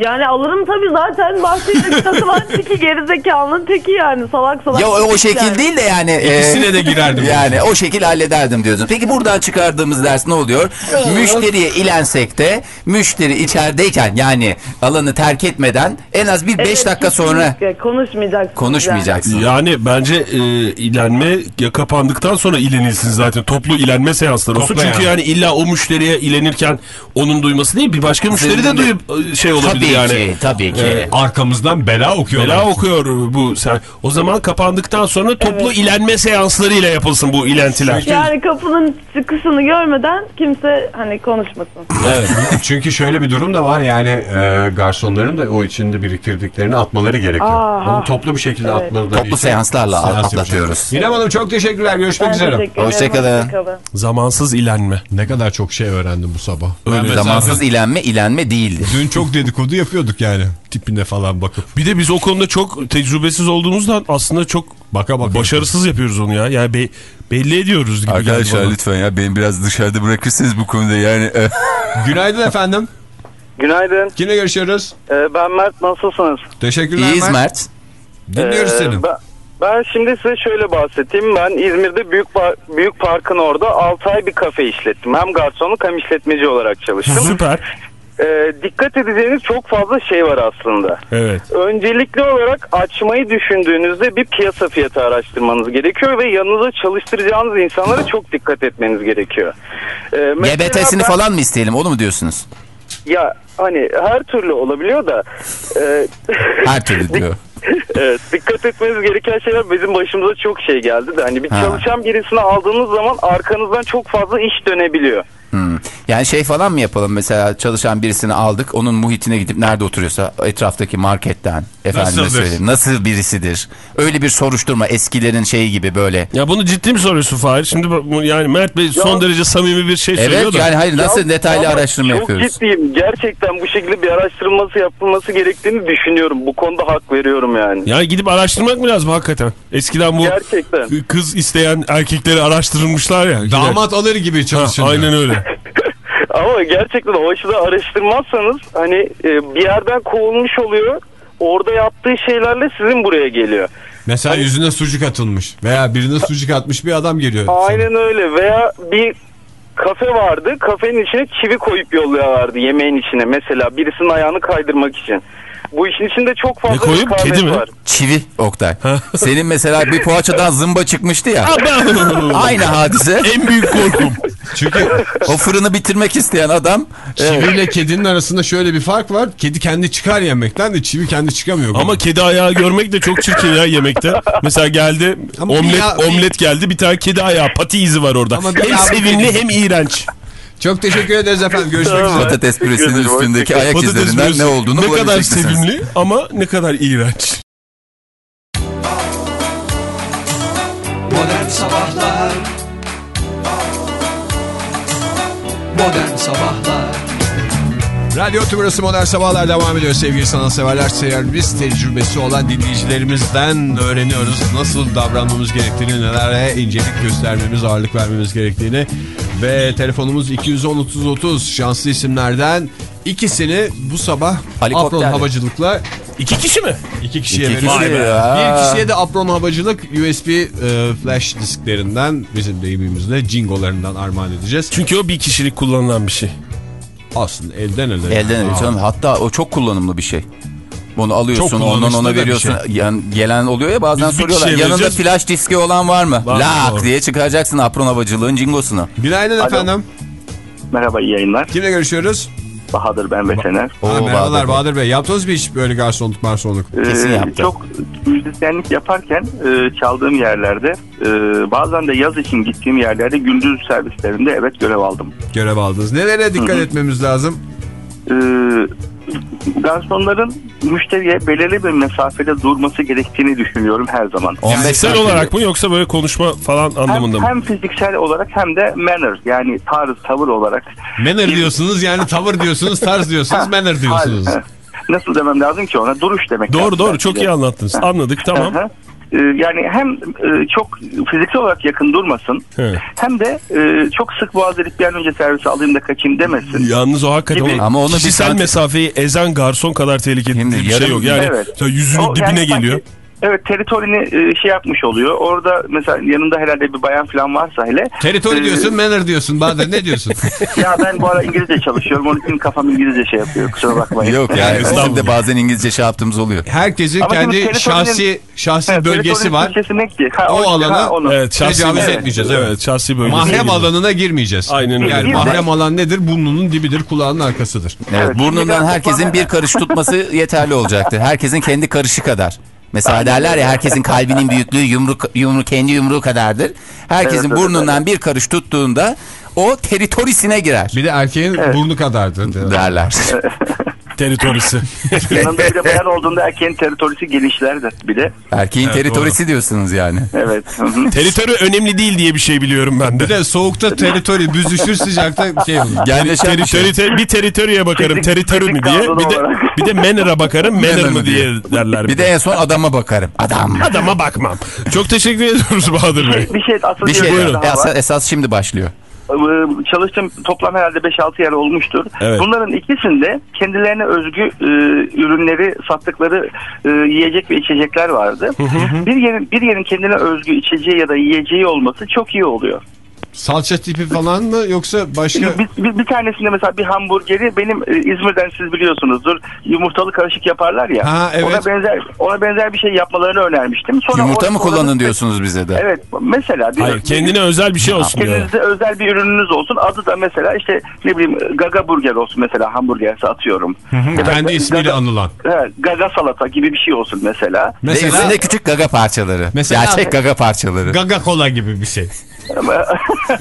Speaker 11: Yani alırım tabii zaten bahçede takılan teki gerizekalının teki yani salak salak.
Speaker 3: Ya o, o şekil
Speaker 11: yani.
Speaker 3: değil de yani. e,
Speaker 2: İkisine de girerdim.
Speaker 3: Yani o şekil hallederdim diyorsun. Peki buradan çıkardığımız ders ne oluyor? Müşteriye ilensek de müşteri içerideyken yani alanı terk etmeden en az bir 5
Speaker 11: Evet,
Speaker 3: dakika sonra
Speaker 11: konuşmayacaksın.
Speaker 3: konuşmayacaksın.
Speaker 4: Yani bence e, ilenme ya kapandıktan sonra ilenilsin zaten. Toplu ilenme seansları olsun. Çünkü yani illa o müşteriye ilenirken onun duyması değil bir başka müşteri de- duyup e, şey olabilir
Speaker 3: Tabii
Speaker 4: yani.
Speaker 3: ki, tabii ki.
Speaker 4: Ee,
Speaker 2: Arkamızdan bela okuyorlar.
Speaker 4: Bela okuyor bu sen. O zaman kapandıktan sonra toplu ilenme seanslarıyla yapılsın bu ilentiler.
Speaker 11: Yani kapının çıkışını görmeden kimse hani konuşmasın.
Speaker 2: Evet. Çünkü şöyle bir durum da var yani e, garsonların da o içinde biriktirdiklerini atmaları gerekiyor.
Speaker 11: Aha.
Speaker 2: Onu toplu bir şekilde
Speaker 11: Evet.
Speaker 2: atmaları da
Speaker 3: Toplu seanslarla atlatıyoruz.
Speaker 2: İrem Hanım çok teşekkürler. Görüşmek
Speaker 11: Ben
Speaker 2: üzere.
Speaker 11: teşekkür.
Speaker 3: Hoşçakalın.
Speaker 11: Hoşçakalın.
Speaker 4: Zamansız ilenme.
Speaker 2: Ne kadar çok şey öğrendim bu sabah. Mesela
Speaker 3: Zamansız ilenme ilenme değildi.
Speaker 2: Dün çok dedikodu yapıyorduk yani tipine falan bakıp.
Speaker 4: Bir de biz o konuda çok tecrübesiz olduğumuzdan aslında çok
Speaker 2: Baka baka.
Speaker 4: başarısız yapıyoruz onu ya. Yani be- belli ediyoruz gibi geldi bana.
Speaker 3: lütfen ya beni biraz dışarıda bırakırsınız bu konuda yani.
Speaker 2: Günaydın efendim.
Speaker 12: Günaydın.
Speaker 2: Kimle görüşüyoruz?
Speaker 12: Ee, ben Mert. Nasılsınız?
Speaker 2: Teşekkürler
Speaker 3: İyiyiz
Speaker 2: Mert.
Speaker 3: Mert.
Speaker 2: Dinliyoruz
Speaker 12: Ee,
Speaker 2: seni.
Speaker 12: Ben, ben şimdi size şöyle bahsedeyim. Ben İzmir'de Büyük Par- Büyük Park'ın orada 6 ay bir kafe işlettim. Hem garsonluk hem işletmeci olarak çalıştım.
Speaker 4: Süper.
Speaker 12: Ee, dikkat edeceğiniz çok fazla şey var aslında.
Speaker 4: Evet.
Speaker 12: Öncelikli olarak açmayı düşündüğünüzde bir piyasa fiyatı araştırmanız gerekiyor ve yanınıza çalıştıracağınız insanlara çok dikkat etmeniz gerekiyor. Ee, mesela
Speaker 3: GBT'sini
Speaker 12: ben-
Speaker 3: falan mı isteyelim onu mu diyorsunuz?
Speaker 12: Ya hani her türlü olabiliyor da e,
Speaker 3: Her türlü diyor.
Speaker 12: evet, dikkat etmeniz gereken şeyler bizim başımıza çok şey geldi de hani bir
Speaker 3: Ha.
Speaker 12: çalışan birisini aldığınız zaman arkanızdan çok fazla iş dönebiliyor.
Speaker 3: Hmm. Yani şey falan mı yapalım mesela çalışan birisini aldık onun muhitine gidip nerede oturuyorsa etraftaki marketten efendime
Speaker 2: Nasıldır?
Speaker 3: söyleyeyim nasıl birisidir öyle bir soruşturma eskilerin şeyi gibi böyle.
Speaker 4: Ya bunu ciddi mi soruyorsun Fahir? Şimdi yani Mert Bey son derece samimi bir şey söylüyor
Speaker 3: Evet yani hayır nasıl
Speaker 12: Ya,
Speaker 3: detaylı araştırma
Speaker 12: çok
Speaker 3: yapıyoruz.
Speaker 12: ciddiyim. Gerçekten bu şekilde bir araştırılması yapılması gerektiğini düşünüyorum. Bu konuda hak veriyorum yani.
Speaker 4: Yani gidip araştırmak mı lazım hakikaten? Eskiden bu
Speaker 12: Gerçekten.
Speaker 4: kız isteyen erkekleri araştırılmışlar ya.
Speaker 2: Damat alır gibi çalışın.
Speaker 4: aynen öyle.
Speaker 12: Ama gerçekten o açıdan araştırmazsanız hani e, bir yerden kovulmuş oluyor. Orada yaptığı şeylerle sizin buraya geliyor.
Speaker 2: Mesela yüzüne sucuk atılmış veya birine sucuk atmış bir adam geliyor. sana.
Speaker 12: Aynen öyle veya bir kafe vardı. Kafenin içine çivi koyup yolluyorlardı yemeğin içine. Mesela birisinin ayağını kaydırmak için. Bu işin içinde çok fazla
Speaker 4: Ne koyup?
Speaker 12: rekabet
Speaker 4: Kedi mi?
Speaker 12: var.
Speaker 3: Çivi Oktay. Senin mesela bir poğaçadan zımba çıkmıştı ya.
Speaker 4: Aynı.
Speaker 3: Hadise.
Speaker 4: En büyük korkum.
Speaker 2: Çünkü
Speaker 3: O fırını bitirmek isteyen adam
Speaker 2: çiviyle kedinin arasında şöyle bir fark var. Kedi kendi çıkar yemekten de çivi kendi çıkamıyor.
Speaker 4: Ama kedi ayağı görmek de çok çirkin ya yemekte. Mesela geldi
Speaker 2: Ama
Speaker 4: omlet
Speaker 2: ya-
Speaker 4: omlet geldi bir tane kedi ayağı pati izi var orada.
Speaker 2: Ama bir
Speaker 4: hem
Speaker 2: ya-
Speaker 4: sevimli hem iğrenç.
Speaker 2: Çok teşekkür ederiz efendim. Görüşmek üzere.
Speaker 3: patates püresinin üstündeki ayak
Speaker 4: Patates
Speaker 3: izlerinden
Speaker 4: püresi
Speaker 3: ne olduğunu
Speaker 4: ne kadar sevimli ama ne kadar iğrenç.
Speaker 5: Modern Sabahlar Modern Sabahlar
Speaker 2: Radyo Tümrüsü Modern Sabahlar devam ediyor sevgili sanatseverler. Servis tecrübesi olan dinleyicilerimizden öğreniyoruz nasıl davranmamız gerektiğini, nelere incelik göstermemiz, ağırlık vermemiz gerektiğini. Ve telefonumuz 210-30-30 şanslı isimlerden ikisini bu sabah. Apron Havacılık'la
Speaker 4: İki kişi mi?
Speaker 2: iki kişiye
Speaker 3: İki
Speaker 2: veriyoruz.
Speaker 3: kişi.
Speaker 2: Bir kişiye de Apron Havacılık USB e, flash disklerinden bizim deyimimizle jingolarından armağan edeceğiz.
Speaker 4: Çünkü o bir kişilik kullanılan bir şey.
Speaker 2: Aslında elden ele.
Speaker 3: Elden ele canım. Hatta o çok kullanımlı bir şey. Bunu alıyorsun
Speaker 2: Çok
Speaker 3: ondan ona veriyorsun.
Speaker 2: şey.
Speaker 3: Yan- gelen oluyor ya bazen
Speaker 4: Biz
Speaker 3: soruyorlar.
Speaker 4: kişiye
Speaker 3: Yanında
Speaker 4: vereceğiz.
Speaker 3: flash diski olan var mı?
Speaker 4: Var,
Speaker 3: Lak
Speaker 4: doğru.
Speaker 3: diye çıkaracaksın apron havacılığın cingosunu.
Speaker 2: Günaydın efendim.
Speaker 13: Merhaba iyi yayınlar.
Speaker 2: Kimle görüşüyoruz?
Speaker 13: Bahadır ben veteriner.
Speaker 3: Oo,
Speaker 2: Ha, merhabalar
Speaker 3: Bahadır Bey.
Speaker 2: Bahadır Bey. Yaptınız mı hiç böyle garsonluk marsonluk?
Speaker 3: Kesin
Speaker 13: Ee,
Speaker 3: yaptı.
Speaker 13: Çok müzisyenlik yaparken e, çaldığım yerlerde e, bazen de yaz için gittiğim yerlerde gündüz servislerinde evet görev aldım.
Speaker 2: Görev aldınız. Nelere dikkat etmemiz lazım?
Speaker 13: Ee, garsonların müşteriye belirli bir mesafede durması gerektiğini düşünüyorum her zaman.
Speaker 3: 15
Speaker 4: Fiziksel olarak mı yoksa böyle konuşma falan
Speaker 13: Hem,
Speaker 4: anlamında mı?
Speaker 13: hem fiziksel olarak hem de manner yani tarz tavır olarak.
Speaker 2: Manner diyorsunuz yani tavır diyorsunuz, tarz diyorsunuz, manner diyorsunuz.
Speaker 13: Nasıl demem lazım ki ona? Duruş demek.
Speaker 4: Doğru
Speaker 13: lazım
Speaker 4: doğru çok iyi anlattınız. Anladık tamam.
Speaker 13: Ee, Yani hem e, çok fiziksel olarak yakın durmasın
Speaker 4: He.
Speaker 13: hem de e, çok sık boğaz edip bir an önce servise alayım da kaçayım demesin.
Speaker 4: Yalnız o hakikaten
Speaker 13: Gibi.
Speaker 3: Ama onu bir
Speaker 4: kişisel
Speaker 3: saat-
Speaker 4: mesafeyi ezen garson kadar tehlikeli
Speaker 3: Şimdi
Speaker 4: bir şey
Speaker 3: yarım-
Speaker 4: yok. Yani
Speaker 13: Evet.
Speaker 4: yüzünün
Speaker 13: O
Speaker 4: dibine
Speaker 13: yani sanki-
Speaker 4: geliyor.
Speaker 13: Evet teritorini e, şey yapmış oluyor. Orada mesela yanında herhalde bir bayan falan varsa hele.
Speaker 2: Territory
Speaker 13: e,
Speaker 2: diyorsun, manner diyorsun. Bahadır ne diyorsun?
Speaker 13: Ya ben bu ara İngilizce çalışıyorum. Onun için kafam İngilizce şey yapıyor. Kusura bakmayın.
Speaker 3: Yok yani bizim de bazen İngilizce şey yaptığımız oluyor.
Speaker 2: Herkesin
Speaker 13: Ama
Speaker 2: kendi şahsi şahsi
Speaker 13: Evet,
Speaker 2: bölgesi var.
Speaker 13: Ne ki? Ha,
Speaker 2: O
Speaker 13: işte,
Speaker 2: alana-
Speaker 13: ha, onu.
Speaker 4: Evet, şahsi
Speaker 2: Tecavüz
Speaker 4: evet.
Speaker 2: etmeyeceğiz, evet.
Speaker 4: Şahsi bölgesi.
Speaker 2: Mahrem alanına girmeyeceğiz.
Speaker 4: Aynen öyle.
Speaker 2: Yani mahrem alan nedir? Burnunun dibidir, kulağının arkasıdır.
Speaker 3: Evet,
Speaker 13: Evet,
Speaker 3: burnundan herkesin bir karış tutması yeterli olacaktır. Herkesin kendi karışı kadar. Mesela derler ya herkesin kalbinin büyüklüğü yumruk, yumru kendi yumruğu kadardır. Herkesin
Speaker 13: Evet, evet,
Speaker 3: burnundan bir karış tuttuğunda o teritorisine girer
Speaker 2: Bir de erkeğin burnu kadardır.
Speaker 3: derler.
Speaker 4: Teritorisi.
Speaker 13: Yanında bir de bayan olduğunda erkeğin teritorisi genişlerdir bir de.
Speaker 3: Erkeğin teritorisi diyorsunuz yani.
Speaker 13: Evet.
Speaker 4: Teritori önemli değil diye bir şey biliyorum ben de.
Speaker 2: Bir de soğukta teritori büzüşür sıcakta şey olur.
Speaker 3: Yerleşen bir şey.
Speaker 4: Teritori, bir teritoriye bakarım teritori mi diye. Bir de bir de manner'a bakarım manner mı diye derler.
Speaker 3: Bir de en son adama bakarım. Adam.
Speaker 4: adama bakmam. Çok teşekkür ediyoruz Bahadır Bey.
Speaker 13: Bir şey
Speaker 3: Bir şey
Speaker 13: daha var.
Speaker 3: esas, esas şimdi başlıyor.
Speaker 13: Çalıştığım toplam herhalde 5-6 yer olmuştur.
Speaker 4: Evet.
Speaker 13: Bunların ikisinde kendilerine özgü e, ürünleri sattıkları e, yiyecek ve içecekler vardı. Bir yerin bir yerin kendine özgü içeceği ya da yiyeceği olması çok iyi oluyor.
Speaker 2: Salça tipi falan mı yoksa başka?
Speaker 13: Bir, bir, bir tanesinde mesela bir hamburgeri benim e, İzmir'den siz biliyorsunuzdur yumurtalı karışık yaparlar ya.
Speaker 2: Ha, evet.
Speaker 13: Ona benzer ona benzer bir şey yapmalarını önermiştim. Sonra
Speaker 3: Yumurta
Speaker 13: o-
Speaker 3: mı kullanın diyorsunuz bize de?
Speaker 13: Evet mesela
Speaker 4: Hayır kendine özel bir şey olsun diyor.
Speaker 13: Kendinize özel bir ürününüz olsun. Adı da mesela işte ne bileyim Gaga Burger olsun mesela hamburgerse atıyorum. Ya
Speaker 2: Kendi ismiyle
Speaker 13: Gaga-
Speaker 2: anılan.
Speaker 13: Evet, Gaga salata gibi bir şey olsun mesela.
Speaker 2: Mesela
Speaker 3: üzerinde küçük gaga parçaları.
Speaker 2: Mesela-
Speaker 3: Gerçek gaga parçaları.
Speaker 2: Gaga kola gibi bir şey.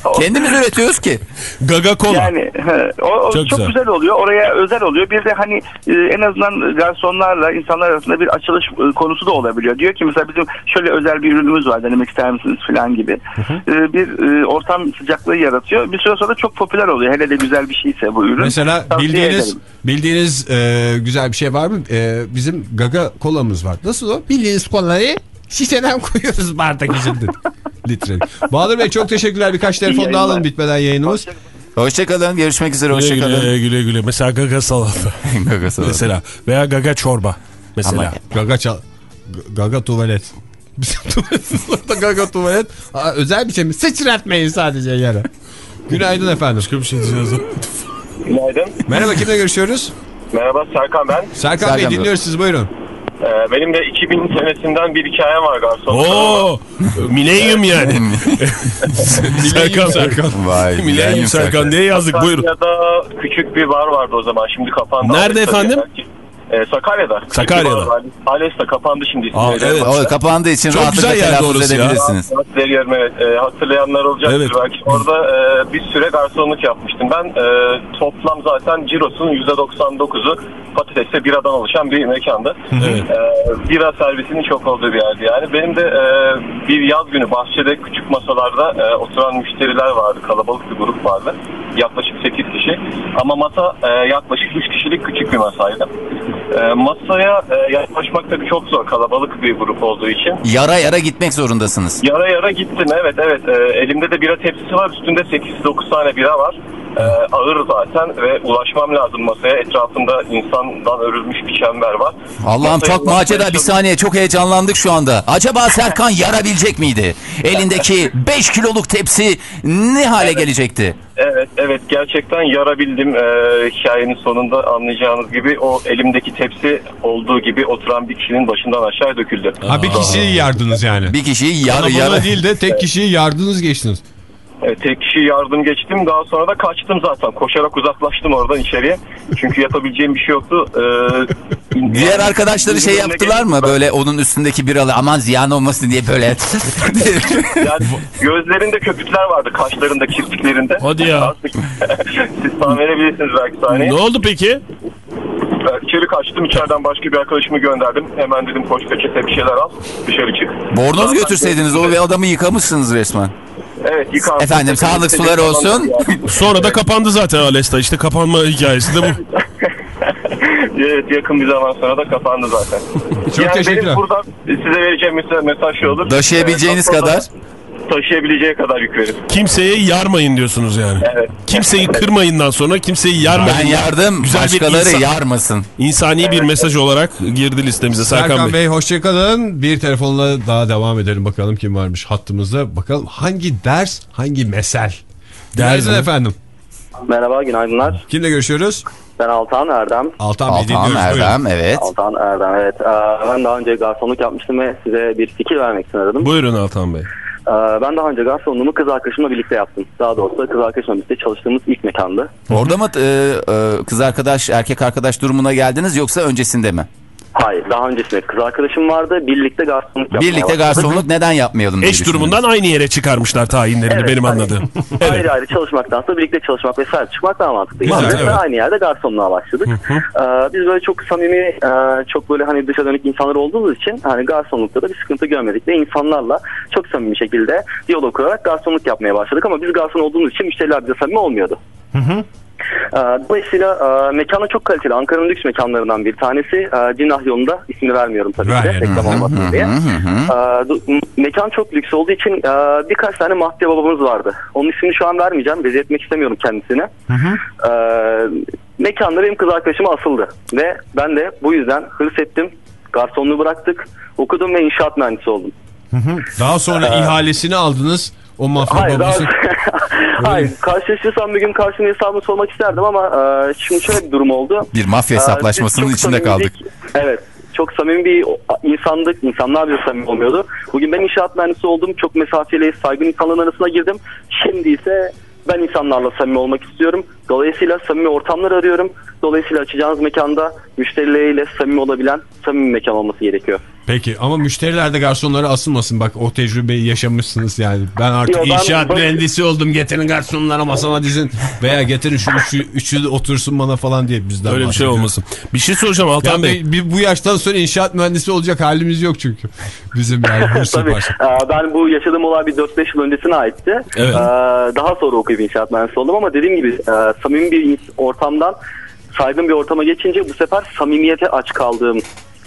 Speaker 3: Kendimiz üretiyoruz ki.
Speaker 4: Gaga kola.
Speaker 13: Yani he, o, o
Speaker 4: Çok
Speaker 13: çok,
Speaker 4: güzel.
Speaker 13: güzel. oluyor. Oraya özel oluyor. Bir de hani e, en azından garsonlarla insanlar arasında bir açılış e, konusu da olabiliyor. Diyor ki mesela bizim şöyle özel bir ürünümüz var denemek ister misiniz falan gibi. E, bir e, ortam sıcaklığı yaratıyor. Bir süre sonra çok popüler oluyor. Hele de güzel bir şeyse bu ürün.
Speaker 2: Mesela
Speaker 13: Tavsiye
Speaker 2: bildiğiniz
Speaker 13: ederim.
Speaker 2: bildiğiniz e, güzel bir şey var mı? E, bizim gaga kolamız var. Nasıl o? Bildiğiniz kolayı şişeden koyuyoruz bardak içinde. Litre. Bahadır Bey çok teşekkürler. Birkaç telefon daha alın bitmeden yayınımız.
Speaker 3: Hoşçakalın. Görüşmek üzere.
Speaker 4: Güle
Speaker 3: Hoşçakalın.
Speaker 4: güle, güle güle. Mesela gaga salata.
Speaker 3: Gaga salata.
Speaker 4: mesela. Veya gaga çorba. Mesela.
Speaker 3: Ama-
Speaker 2: Gaga çal... Gaga tuvalet. Bizim tuvaletimizde gaga tuvalet. Aa, özel bir şey mi? Sıçratmayın sadece yere. Günaydın efendim.
Speaker 4: Başka bir şey diyeceğiz.
Speaker 14: Günaydın.
Speaker 2: Merhaba kimle görüşüyoruz?
Speaker 14: Merhaba Serkan ben.
Speaker 2: Serkan,
Speaker 3: Serkan
Speaker 2: Bey. dinliyoruz siz buyurun.
Speaker 14: Ee, benim de 2000 senesinden bir hikayem var garson.
Speaker 4: Oo, milenyum yani. Serkan.
Speaker 2: Serkan.
Speaker 3: Vay.
Speaker 4: Milenyum Serkan diye yazdık buyurun.
Speaker 14: Sakarya'da küçük bir bar vardı o zaman. Şimdi kapandı.
Speaker 4: Nerede efendim?
Speaker 14: Ee, Sakarya'da.
Speaker 4: Sakarya'da.
Speaker 14: Alesta kapandı şimdi.
Speaker 4: Aa, evet.
Speaker 3: O kapandığı için
Speaker 4: Çok
Speaker 3: rahatlıkla
Speaker 4: güzel yerde
Speaker 3: telaffuz
Speaker 4: orası ya.
Speaker 3: edebilirsiniz.
Speaker 14: Veriyorum evet. Ee, hatırlayanlar olacaktır
Speaker 4: Evet.
Speaker 14: belki. Orada e, bir süre garsonluk yapmıştım. Ben e, toplam zaten cirosunun %99'u patatesle biradan oluşan bir mekandı.
Speaker 4: Evet.
Speaker 14: E, bira servisinin çok olduğu bir yerdi yani. Benim de e, bir yaz günü bahçede küçük masalarda e, oturan müşteriler vardı. Kalabalık bir grup vardı. Yaklaşık 8 kişi. Ama masa e, yaklaşık 3 kişilik küçük bir masaydı. Ee, masaya e, yaklaşmak tabii çok zor kalabalık bir grup olduğu için.
Speaker 3: Yara yara gitmek zorundasınız.
Speaker 14: Yara yara gittim evet evet. Ee, elimde de bira tepsisi var üstünde 8-9 tane bira var. Ee, ağır zaten ve ulaşmam lazım masaya. Etrafında insandan örülmüş bir çember var.
Speaker 3: Allah'ım çok macera bir saniye çok heyecanlandık şu anda. Acaba Serkan yarabilecek miydi? Elindeki 5 kiloluk tepsi ne hale gelecekti?
Speaker 14: Evet evet gerçekten yarabildim ee, hikayenin sonunda anlayacağınız gibi o elimdeki tepsi olduğu gibi oturan bir kişinin başından aşağı döküldü.
Speaker 2: Ha bir kişiyi yardınız yani.
Speaker 3: Bir kişiyi yarı
Speaker 2: Kalabalığa
Speaker 3: yarı.
Speaker 2: değil de tek kişiyi yardınız geçtiniz.
Speaker 14: Evet, tek kişi yardım geçtim daha sonra da kaçtım zaten koşarak uzaklaştım oradan içeriye çünkü yapabileceğim bir şey yoktu. Ee,
Speaker 3: Diğer arkadaşları şey yaptılar mı böyle onun üstündü biralı aman ziyan olmasın diye böyle.
Speaker 14: Yani gözlerinde köpükler vardı, kaşlarında, kirpiklerinde.
Speaker 4: Hadi ya.
Speaker 14: Siz tahmin edebilirsiniz belki saniye.
Speaker 4: Ne oldu peki?
Speaker 14: İçeri kaçtım, içeriden başka bir arkadaşımı gönderdim. Hemen dedim koş peçete bir şeyler al, dışarı çık.
Speaker 3: Bornoz götürseydiniz o ve adamı yıkamışsınız resmen.
Speaker 14: Evet, yıkan.
Speaker 3: Efendim sağlık sular olsun.
Speaker 4: Sonra da kapandı zaten Alesta. İşte kapanma hikayesi de bu.
Speaker 14: evet, yakın bir zaman sonra da kapandı zaten.
Speaker 2: Çok teşekkürler.
Speaker 14: Benim buradan size vereceğim mesaj, şu olur.
Speaker 3: Taşıyabileceğiniz
Speaker 14: Evet,
Speaker 3: kadar.
Speaker 14: Taşıyabileceği kadar yük verin.
Speaker 4: Kimseyi yarmayın diyorsunuz yani.
Speaker 14: Evet.
Speaker 4: Kimseyi kırmayından sonra kimseyi yarmayın.
Speaker 3: Ben yardım
Speaker 4: Güzel
Speaker 3: başkaları
Speaker 4: insan-
Speaker 3: yarmasın.
Speaker 4: İnsani bir mesaj olarak girdi listemize Serkan,
Speaker 2: Serkan
Speaker 4: Bey.
Speaker 2: Bey hoşçakalın. Bir telefonla daha devam edelim bakalım kim varmış hattımızda. Bakalım hangi ders hangi mesel?
Speaker 4: Mi?
Speaker 2: efendim.
Speaker 15: Merhaba, günaydınlar.
Speaker 2: Kimle görüşüyoruz?
Speaker 15: Ben Altan Erdem.
Speaker 2: Altan
Speaker 3: Altan
Speaker 2: buyurun.
Speaker 3: Erdem evet.
Speaker 15: Altan Erdem, evet. Ee, Ben daha önce garsonluk yapmıştım ve size bir fikir vermek için aradım.
Speaker 4: Buyurun Altan Bey.
Speaker 15: Ee, Ben daha önce garsonluğumu kız arkadaşımla birlikte yaptım. Daha doğrusu kız arkadaşımla birlikte çalıştığımız ilk mekandı.
Speaker 3: Orada mı e, e, kız arkadaş erkek arkadaş durumuna geldiniz yoksa öncesinde mi?
Speaker 15: Hayır, daha öncesinde kız arkadaşım vardı. Birlikte garsonluk yapmaya
Speaker 3: Birlikte
Speaker 15: başladık.
Speaker 3: garsonluk neden yapmayalım diye
Speaker 4: Eş durumundan aynı yere çıkarmışlar tayinlerini
Speaker 15: Evet,
Speaker 4: benim
Speaker 15: hani
Speaker 4: anladığım.
Speaker 15: Ayrı ayrı çalışmaktansa birlikte çalışmak ve sahip çıkmak daha mantıklı.
Speaker 2: Güzel,
Speaker 15: Biz de
Speaker 2: evet.
Speaker 15: aynı yerde garsonluğa başladık. Ee, biz böyle çok samimi, e, çok böyle hani dışa dönük insanlar olduğumuz için hani garsonlukta da bir sıkıntı görmedik ve insanlarla çok samimi şekilde diyalog kurarak garsonluk yapmaya başladık ama biz garson olduğumuz için müşteriler bize samimi olmuyordu. Ee, Dolayısıyla e, mekanı çok kaliteli. Ankara'nın lüks mekanlarından bir tanesi. E, Cinnah yolunda ismini vermiyorum tabii ki de reklam olmasın diye. Ee, mekan çok lüks olduğu için e, birkaç tane mahdiye babamız vardı. Onun ismini şu an vermeyeceğim. Rezil etmek istemiyorum kendisini. Ee, mekanda benim kız arkadaşıma asıldı. Ve ben de bu yüzden hırs ettim. Garsonluğu bıraktık. Okudum ve inşaat mühendisi oldum.
Speaker 2: Daha sonra ihalesini aldınız. O mafya
Speaker 15: Hayır, daha... Hayır, karşılaşırsam bir gün karşına hesabını sormak isterdim ama e, şimdi şöyle bir durum oldu.
Speaker 3: Bir mafya
Speaker 15: Ee,
Speaker 3: hesaplaşmasının
Speaker 15: çok
Speaker 3: içinde kaldık.
Speaker 15: Evet. Çok samimi bir insandık. İnsanlar bize samimi olmuyordu. Bugün ben inşaat mühendisi oldum. Çok mesafeli, saygın insanların arasına girdim. Şimdi ise ben insanlarla samimi olmak istiyorum. Dolayısıyla samimi ortamlar arıyorum. Dolayısıyla açacağınız mekanda müşterileriyle samimi olabilen samimi mekan olması gerekiyor.
Speaker 2: Peki ama müşteriler de garsonlara asılmasın. Bak o tecrübeyi yaşamışsınız yani. Ben artık
Speaker 15: Yo, ben-
Speaker 2: inşaat
Speaker 15: ben-
Speaker 2: mühendisi oldum. Getirin garsonlara masama dizin. Veya getirin şu üçü, üçü otursun bana falan diye bizden
Speaker 4: Öyle bir şey olmasın. Bir şey soracağım Altan
Speaker 2: Ya
Speaker 4: Bey.
Speaker 2: bir, bu yaştan sonra inşaat mühendisi olacak halimiz yok çünkü. Bizim yani
Speaker 15: Tabii. Ee, Ben bu yaşadığım olay bir 4-5 yıl öncesine aitti.
Speaker 4: Evet.
Speaker 15: Ee, Daha sonra okuyup inşaat mühendisi oldum ama dediğim gibi e, samimi bir ortamdan saygın bir ortama geçince bu sefer samimiyete aç kaldığım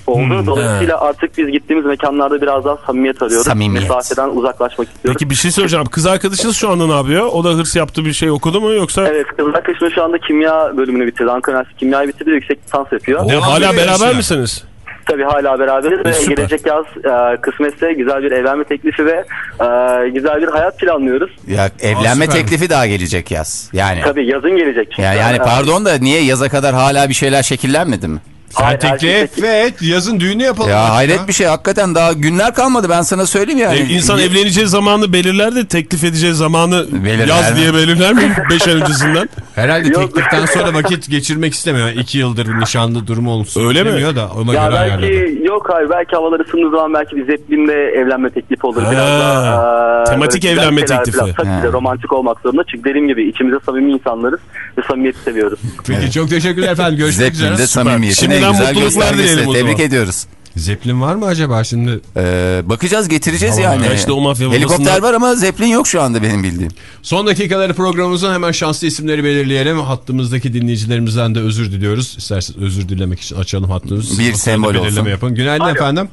Speaker 15: oldu. Dolayısıyla artık biz gittiğimiz mekanlarda biraz daha samimiyet arıyoruz.
Speaker 3: Samimiyet.
Speaker 15: Mesafeden uzaklaşmak istiyoruz.
Speaker 4: Peki bir şey soracağım. Kız arkadaşınız şu anda ne yapıyor? O da hırs yaptığı bir şey okudu mu yoksa?
Speaker 15: Evet kız arkadaşım şu anda kimya bölümünü bitirdi. Ankara Üniversitesi kimyayı bitirdi yüksek lisans yapıyor.
Speaker 4: Ne, hala beraber
Speaker 2: ediyor
Speaker 4: misiniz?
Speaker 15: Tabii hala beraberiz ve
Speaker 4: E, süper.
Speaker 15: gelecek yaz e, kısmetse güzel bir evlenme teklifi ve e, güzel bir hayat planlıyoruz.
Speaker 3: Ya evlenme
Speaker 2: süper.
Speaker 3: teklifi daha gelecek yaz. Yani.
Speaker 15: Tabii yazın gelecek. çünkü.
Speaker 3: Yani, yani pardon da niye yaza kadar hala bir şeyler şekillenmedi mi?
Speaker 2: Sen
Speaker 15: Hayır,
Speaker 2: teklif
Speaker 15: erkek-
Speaker 2: et. Yazın düğünü yapalım.
Speaker 3: Ya
Speaker 2: artık
Speaker 3: hayret bir şey hakikaten daha günler kalmadı ben sana söyleyeyim yani.
Speaker 4: E, insan
Speaker 3: Ye-
Speaker 4: evleneceği zamanı belirler de teklif edeceği zamanı
Speaker 3: Belirler
Speaker 4: yaz
Speaker 3: mi?
Speaker 4: diye belirler mi? 5 ay öncesinden.
Speaker 2: Herhalde
Speaker 15: Yok.
Speaker 2: tekliften sonra vakit geçirmek istemiyor. İki yıldır bir nişanlı durumu olsun.
Speaker 4: Öyle mi?
Speaker 2: Da ona
Speaker 15: Ya
Speaker 2: göre
Speaker 15: belki
Speaker 2: ayarladı.
Speaker 15: yok hayır belki havalar ısındığı zaman belki bir zeplinle evlenme teklifi olur. Biraz
Speaker 4: Ha,
Speaker 15: daha,
Speaker 4: tematik
Speaker 15: böyle
Speaker 4: evlenme teklifi.
Speaker 15: Biraz, tabii de romantik olmak zorunda. Çünkü dediğim gibi içimizde samimi insanlarız ve samimiyeti seviyoruz.
Speaker 2: Peki çok teşekkürler efendim. Görüşmek üzere.
Speaker 3: Zeplinde samimiyetin
Speaker 4: Şimdiden
Speaker 3: en güzel
Speaker 4: mutluluklar dileyelim
Speaker 3: göstergesi. Tebrik ediyoruz.
Speaker 2: Zeppelin var mı acaba şimdi?
Speaker 3: Ee, bakacağız getireceğiz
Speaker 4: Tamam,
Speaker 3: yani.
Speaker 4: ya işte o mafya
Speaker 3: Helikopter var ama Zeppelin yok şu anda benim bildiğim.
Speaker 2: Son dakikaları programımızın hemen şanslı isimleri belirleyelim. Hattımızdaki dinleyicilerimizden de özür diliyoruz. İsterseniz özür dilemek için açalım hattımızı.
Speaker 3: Bir
Speaker 2: sırada
Speaker 3: sembol
Speaker 2: belirleme
Speaker 3: olsun.
Speaker 2: Yapın. Günaydın
Speaker 16: Alo.
Speaker 2: efendim.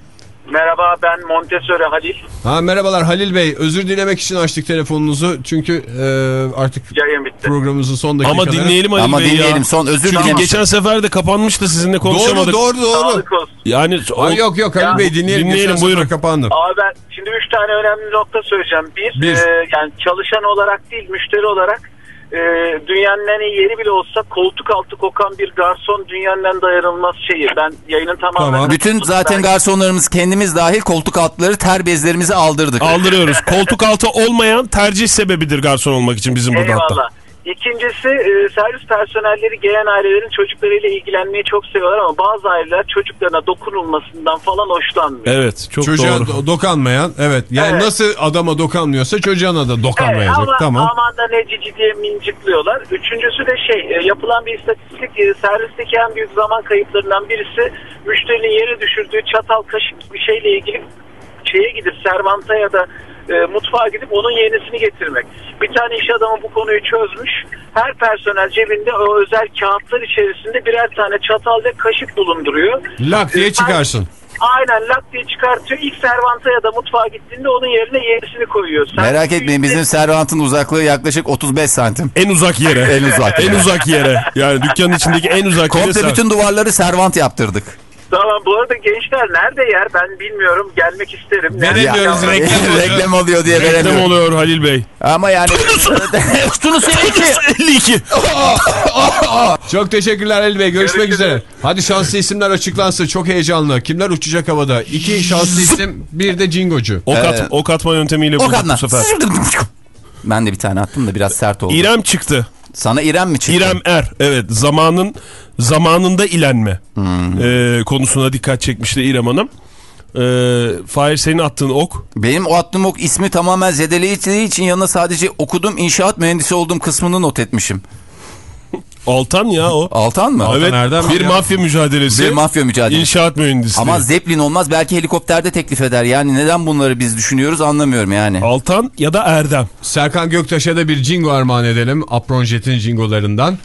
Speaker 16: Merhaba ben Montessori Halil.
Speaker 2: Ha, merhabalar Halil Bey. Özür dilemek için açtık telefonunuzu. Çünkü e, artık
Speaker 16: Yayın bitti.
Speaker 2: programımızın son dakikaları.
Speaker 4: Ama dinleyelim Ali
Speaker 3: Ama
Speaker 4: Bey ya.
Speaker 3: dinleyelim, son özür
Speaker 4: Çünkü
Speaker 3: dilemiş.
Speaker 4: geçen sefer de kapanmıştı sizinle konuşamadık.
Speaker 2: Doğru doğru doğru.
Speaker 16: Sağlık olsun.
Speaker 4: Yani o-
Speaker 2: Ay, yok yok Halil
Speaker 16: Ya,
Speaker 2: Bey dinleyelim.
Speaker 4: dinleyelim,
Speaker 2: Geçen
Speaker 4: buyurun.
Speaker 2: kapandı.
Speaker 16: Abi ben şimdi üç tane önemli nokta söyleyeceğim. Bir,
Speaker 2: Bir.
Speaker 16: e, yani çalışan olarak değil müşteri olarak e, dünyanın en iyi yeri bile olsa koltuk altı kokan bir garson dünyanın en dayanılmaz şeyi. Ben yayının tamamen...
Speaker 2: Tamam.
Speaker 3: Bütün zaten garsonlarımız kendimiz dahil koltuk altları ter bezlerimizi aldırdık.
Speaker 4: aldırıyoruz. Koltuk altı olmayan tercih sebebidir garson olmak için bizim burada hatta.
Speaker 16: İkincisi e, servis personelleri gelen ailelerin çocuklarıyla ilgilenmeyi çok seviyorlar ama bazı aileler çocuklarına dokunulmasından falan hoşlanmıyor.
Speaker 4: Evet çok
Speaker 2: Çocuğa
Speaker 4: doğru.
Speaker 2: do- dokanmayan evet yani
Speaker 16: Evet.
Speaker 2: nasıl adama dokanmıyorsa çocuğuna da dokanmayacak.
Speaker 16: Evet, ama,
Speaker 2: tamam.
Speaker 16: Aman da ne cici diye mincikliyorlar. Üçüncüsü de şey e, yapılan bir istatistik e, servisteki en büyük zaman kayıplarından birisi müşterinin yere düşürdüğü çatal kaşık bir şeyle ilgili şeye gidip servanta ya da e, mutfağa gidip onun yenisini getirmek. Bir tane iş adamı bu konuyu çözmüş. Her personel cebinde o özel kağıtlar içerisinde birer tane çatal ve kaşık bulunduruyor.
Speaker 2: Lak diye çıkarsın.
Speaker 16: Aynen lak diye çıkartıyor. İlk servanta ya da mutfağa gittiğinde onun yerine yenisini koyuyor.
Speaker 3: Merak
Speaker 16: Servis
Speaker 3: etmeyin bizim servantın uzaklığı yaklaşık 35 santim.
Speaker 4: En uzak yere.
Speaker 3: En uzak
Speaker 4: En
Speaker 3: yere.
Speaker 4: uzak yere. Yani dükkanın içindeki en uzak yere.
Speaker 3: Komple bütün duvarları servant yaptırdık.
Speaker 16: Tamam bu arada gençler nerede yer ben bilmiyorum gelmek isterim.
Speaker 2: Veremiyoruz,
Speaker 16: Nerede-
Speaker 2: reklam oluyor.
Speaker 3: Reklam oluyor diye
Speaker 4: Reklam
Speaker 3: veremiyorum.
Speaker 4: oluyor Halil Bey.
Speaker 3: Ama yani... Söyle ki.
Speaker 4: 52.
Speaker 2: Çok teşekkürler Halil Bey. Görüşmek
Speaker 16: Görüşürüz.
Speaker 2: üzere. Hadi şanslı isimler açıklansın. Çok heyecanlı. Kimler uçacak havada? İki şanslı isim, bir de cingocu.
Speaker 4: Ok, at,
Speaker 3: Ee,
Speaker 4: ok atma yöntemiyle bulduk bu sefer.
Speaker 3: Ben de bir tane attım da biraz sert oldu.
Speaker 4: İrem çıktı.
Speaker 3: Sana İrem mi çıktı?
Speaker 4: İrem Er. Evet zamanın zamanında ilenme
Speaker 3: Hmm.
Speaker 4: ee, konusuna dikkat çekmişti İrem Hanım. Ee, Fahir senin attığın ok.
Speaker 3: Benim o attığım ok ismi tamamen zedeleyiciği için yanına sadece okudum inşaat mühendisi olduğum kısmını not etmişim.
Speaker 4: Altan ya o.
Speaker 3: Altan mı?
Speaker 4: evet
Speaker 2: nereden
Speaker 4: bir
Speaker 2: biliyor?
Speaker 4: mafya mücadelesi.
Speaker 3: Bir mafya mücadelesi.
Speaker 4: İnşaat mühendisliği.
Speaker 3: Ama Zeppelin olmaz belki helikopterde teklif eder. Yani neden bunları biz düşünüyoruz anlamıyorum yani.
Speaker 4: Altan ya da Erdem.
Speaker 2: Serkan Göktaş'a da bir jingo armağan edelim. Apronjet'in jingolarından.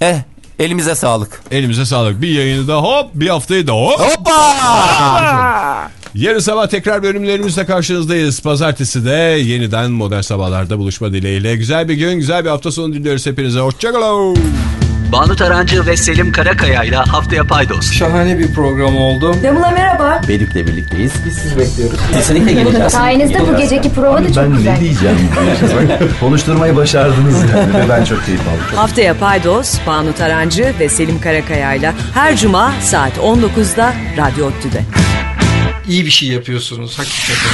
Speaker 3: Eh elimize sağlık.
Speaker 2: Elimize sağlık. Bir yayını da hop, bir haftayı da hop.
Speaker 3: Hoppa!
Speaker 2: Yarın sabah tekrar bölümlerimizle karşınızdayız. Pazartesi de yeniden Modern Sabahlar'da buluşma dileğiyle. Güzel bir gün, güzel bir hafta sonu diliyoruz hepinize. Hoşçakalın.
Speaker 6: Banu Tarancı ve Selim Karakaya ile haftaya paydos.
Speaker 5: Şahane bir program oldu.
Speaker 17: Demula merhaba.
Speaker 6: Bedük'le birlikteyiz.
Speaker 5: Biz sizi bekliyoruz.
Speaker 6: Kesinlikle geleceğiz.
Speaker 17: Sayenizde bu geceki prova da çok güzel.
Speaker 18: diyeceğim? Konuşturmayı başardınız yani ve ben çok keyif aldım.
Speaker 17: Haftaya paydos, Banu Tarancı ve Selim Karakaya ile her cuma saat 19'da Radyo Ottü'de.
Speaker 5: İyi bir şey yapıyorsunuz hakikaten.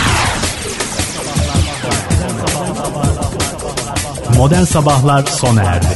Speaker 19: Modern Sabahlar sona erdi.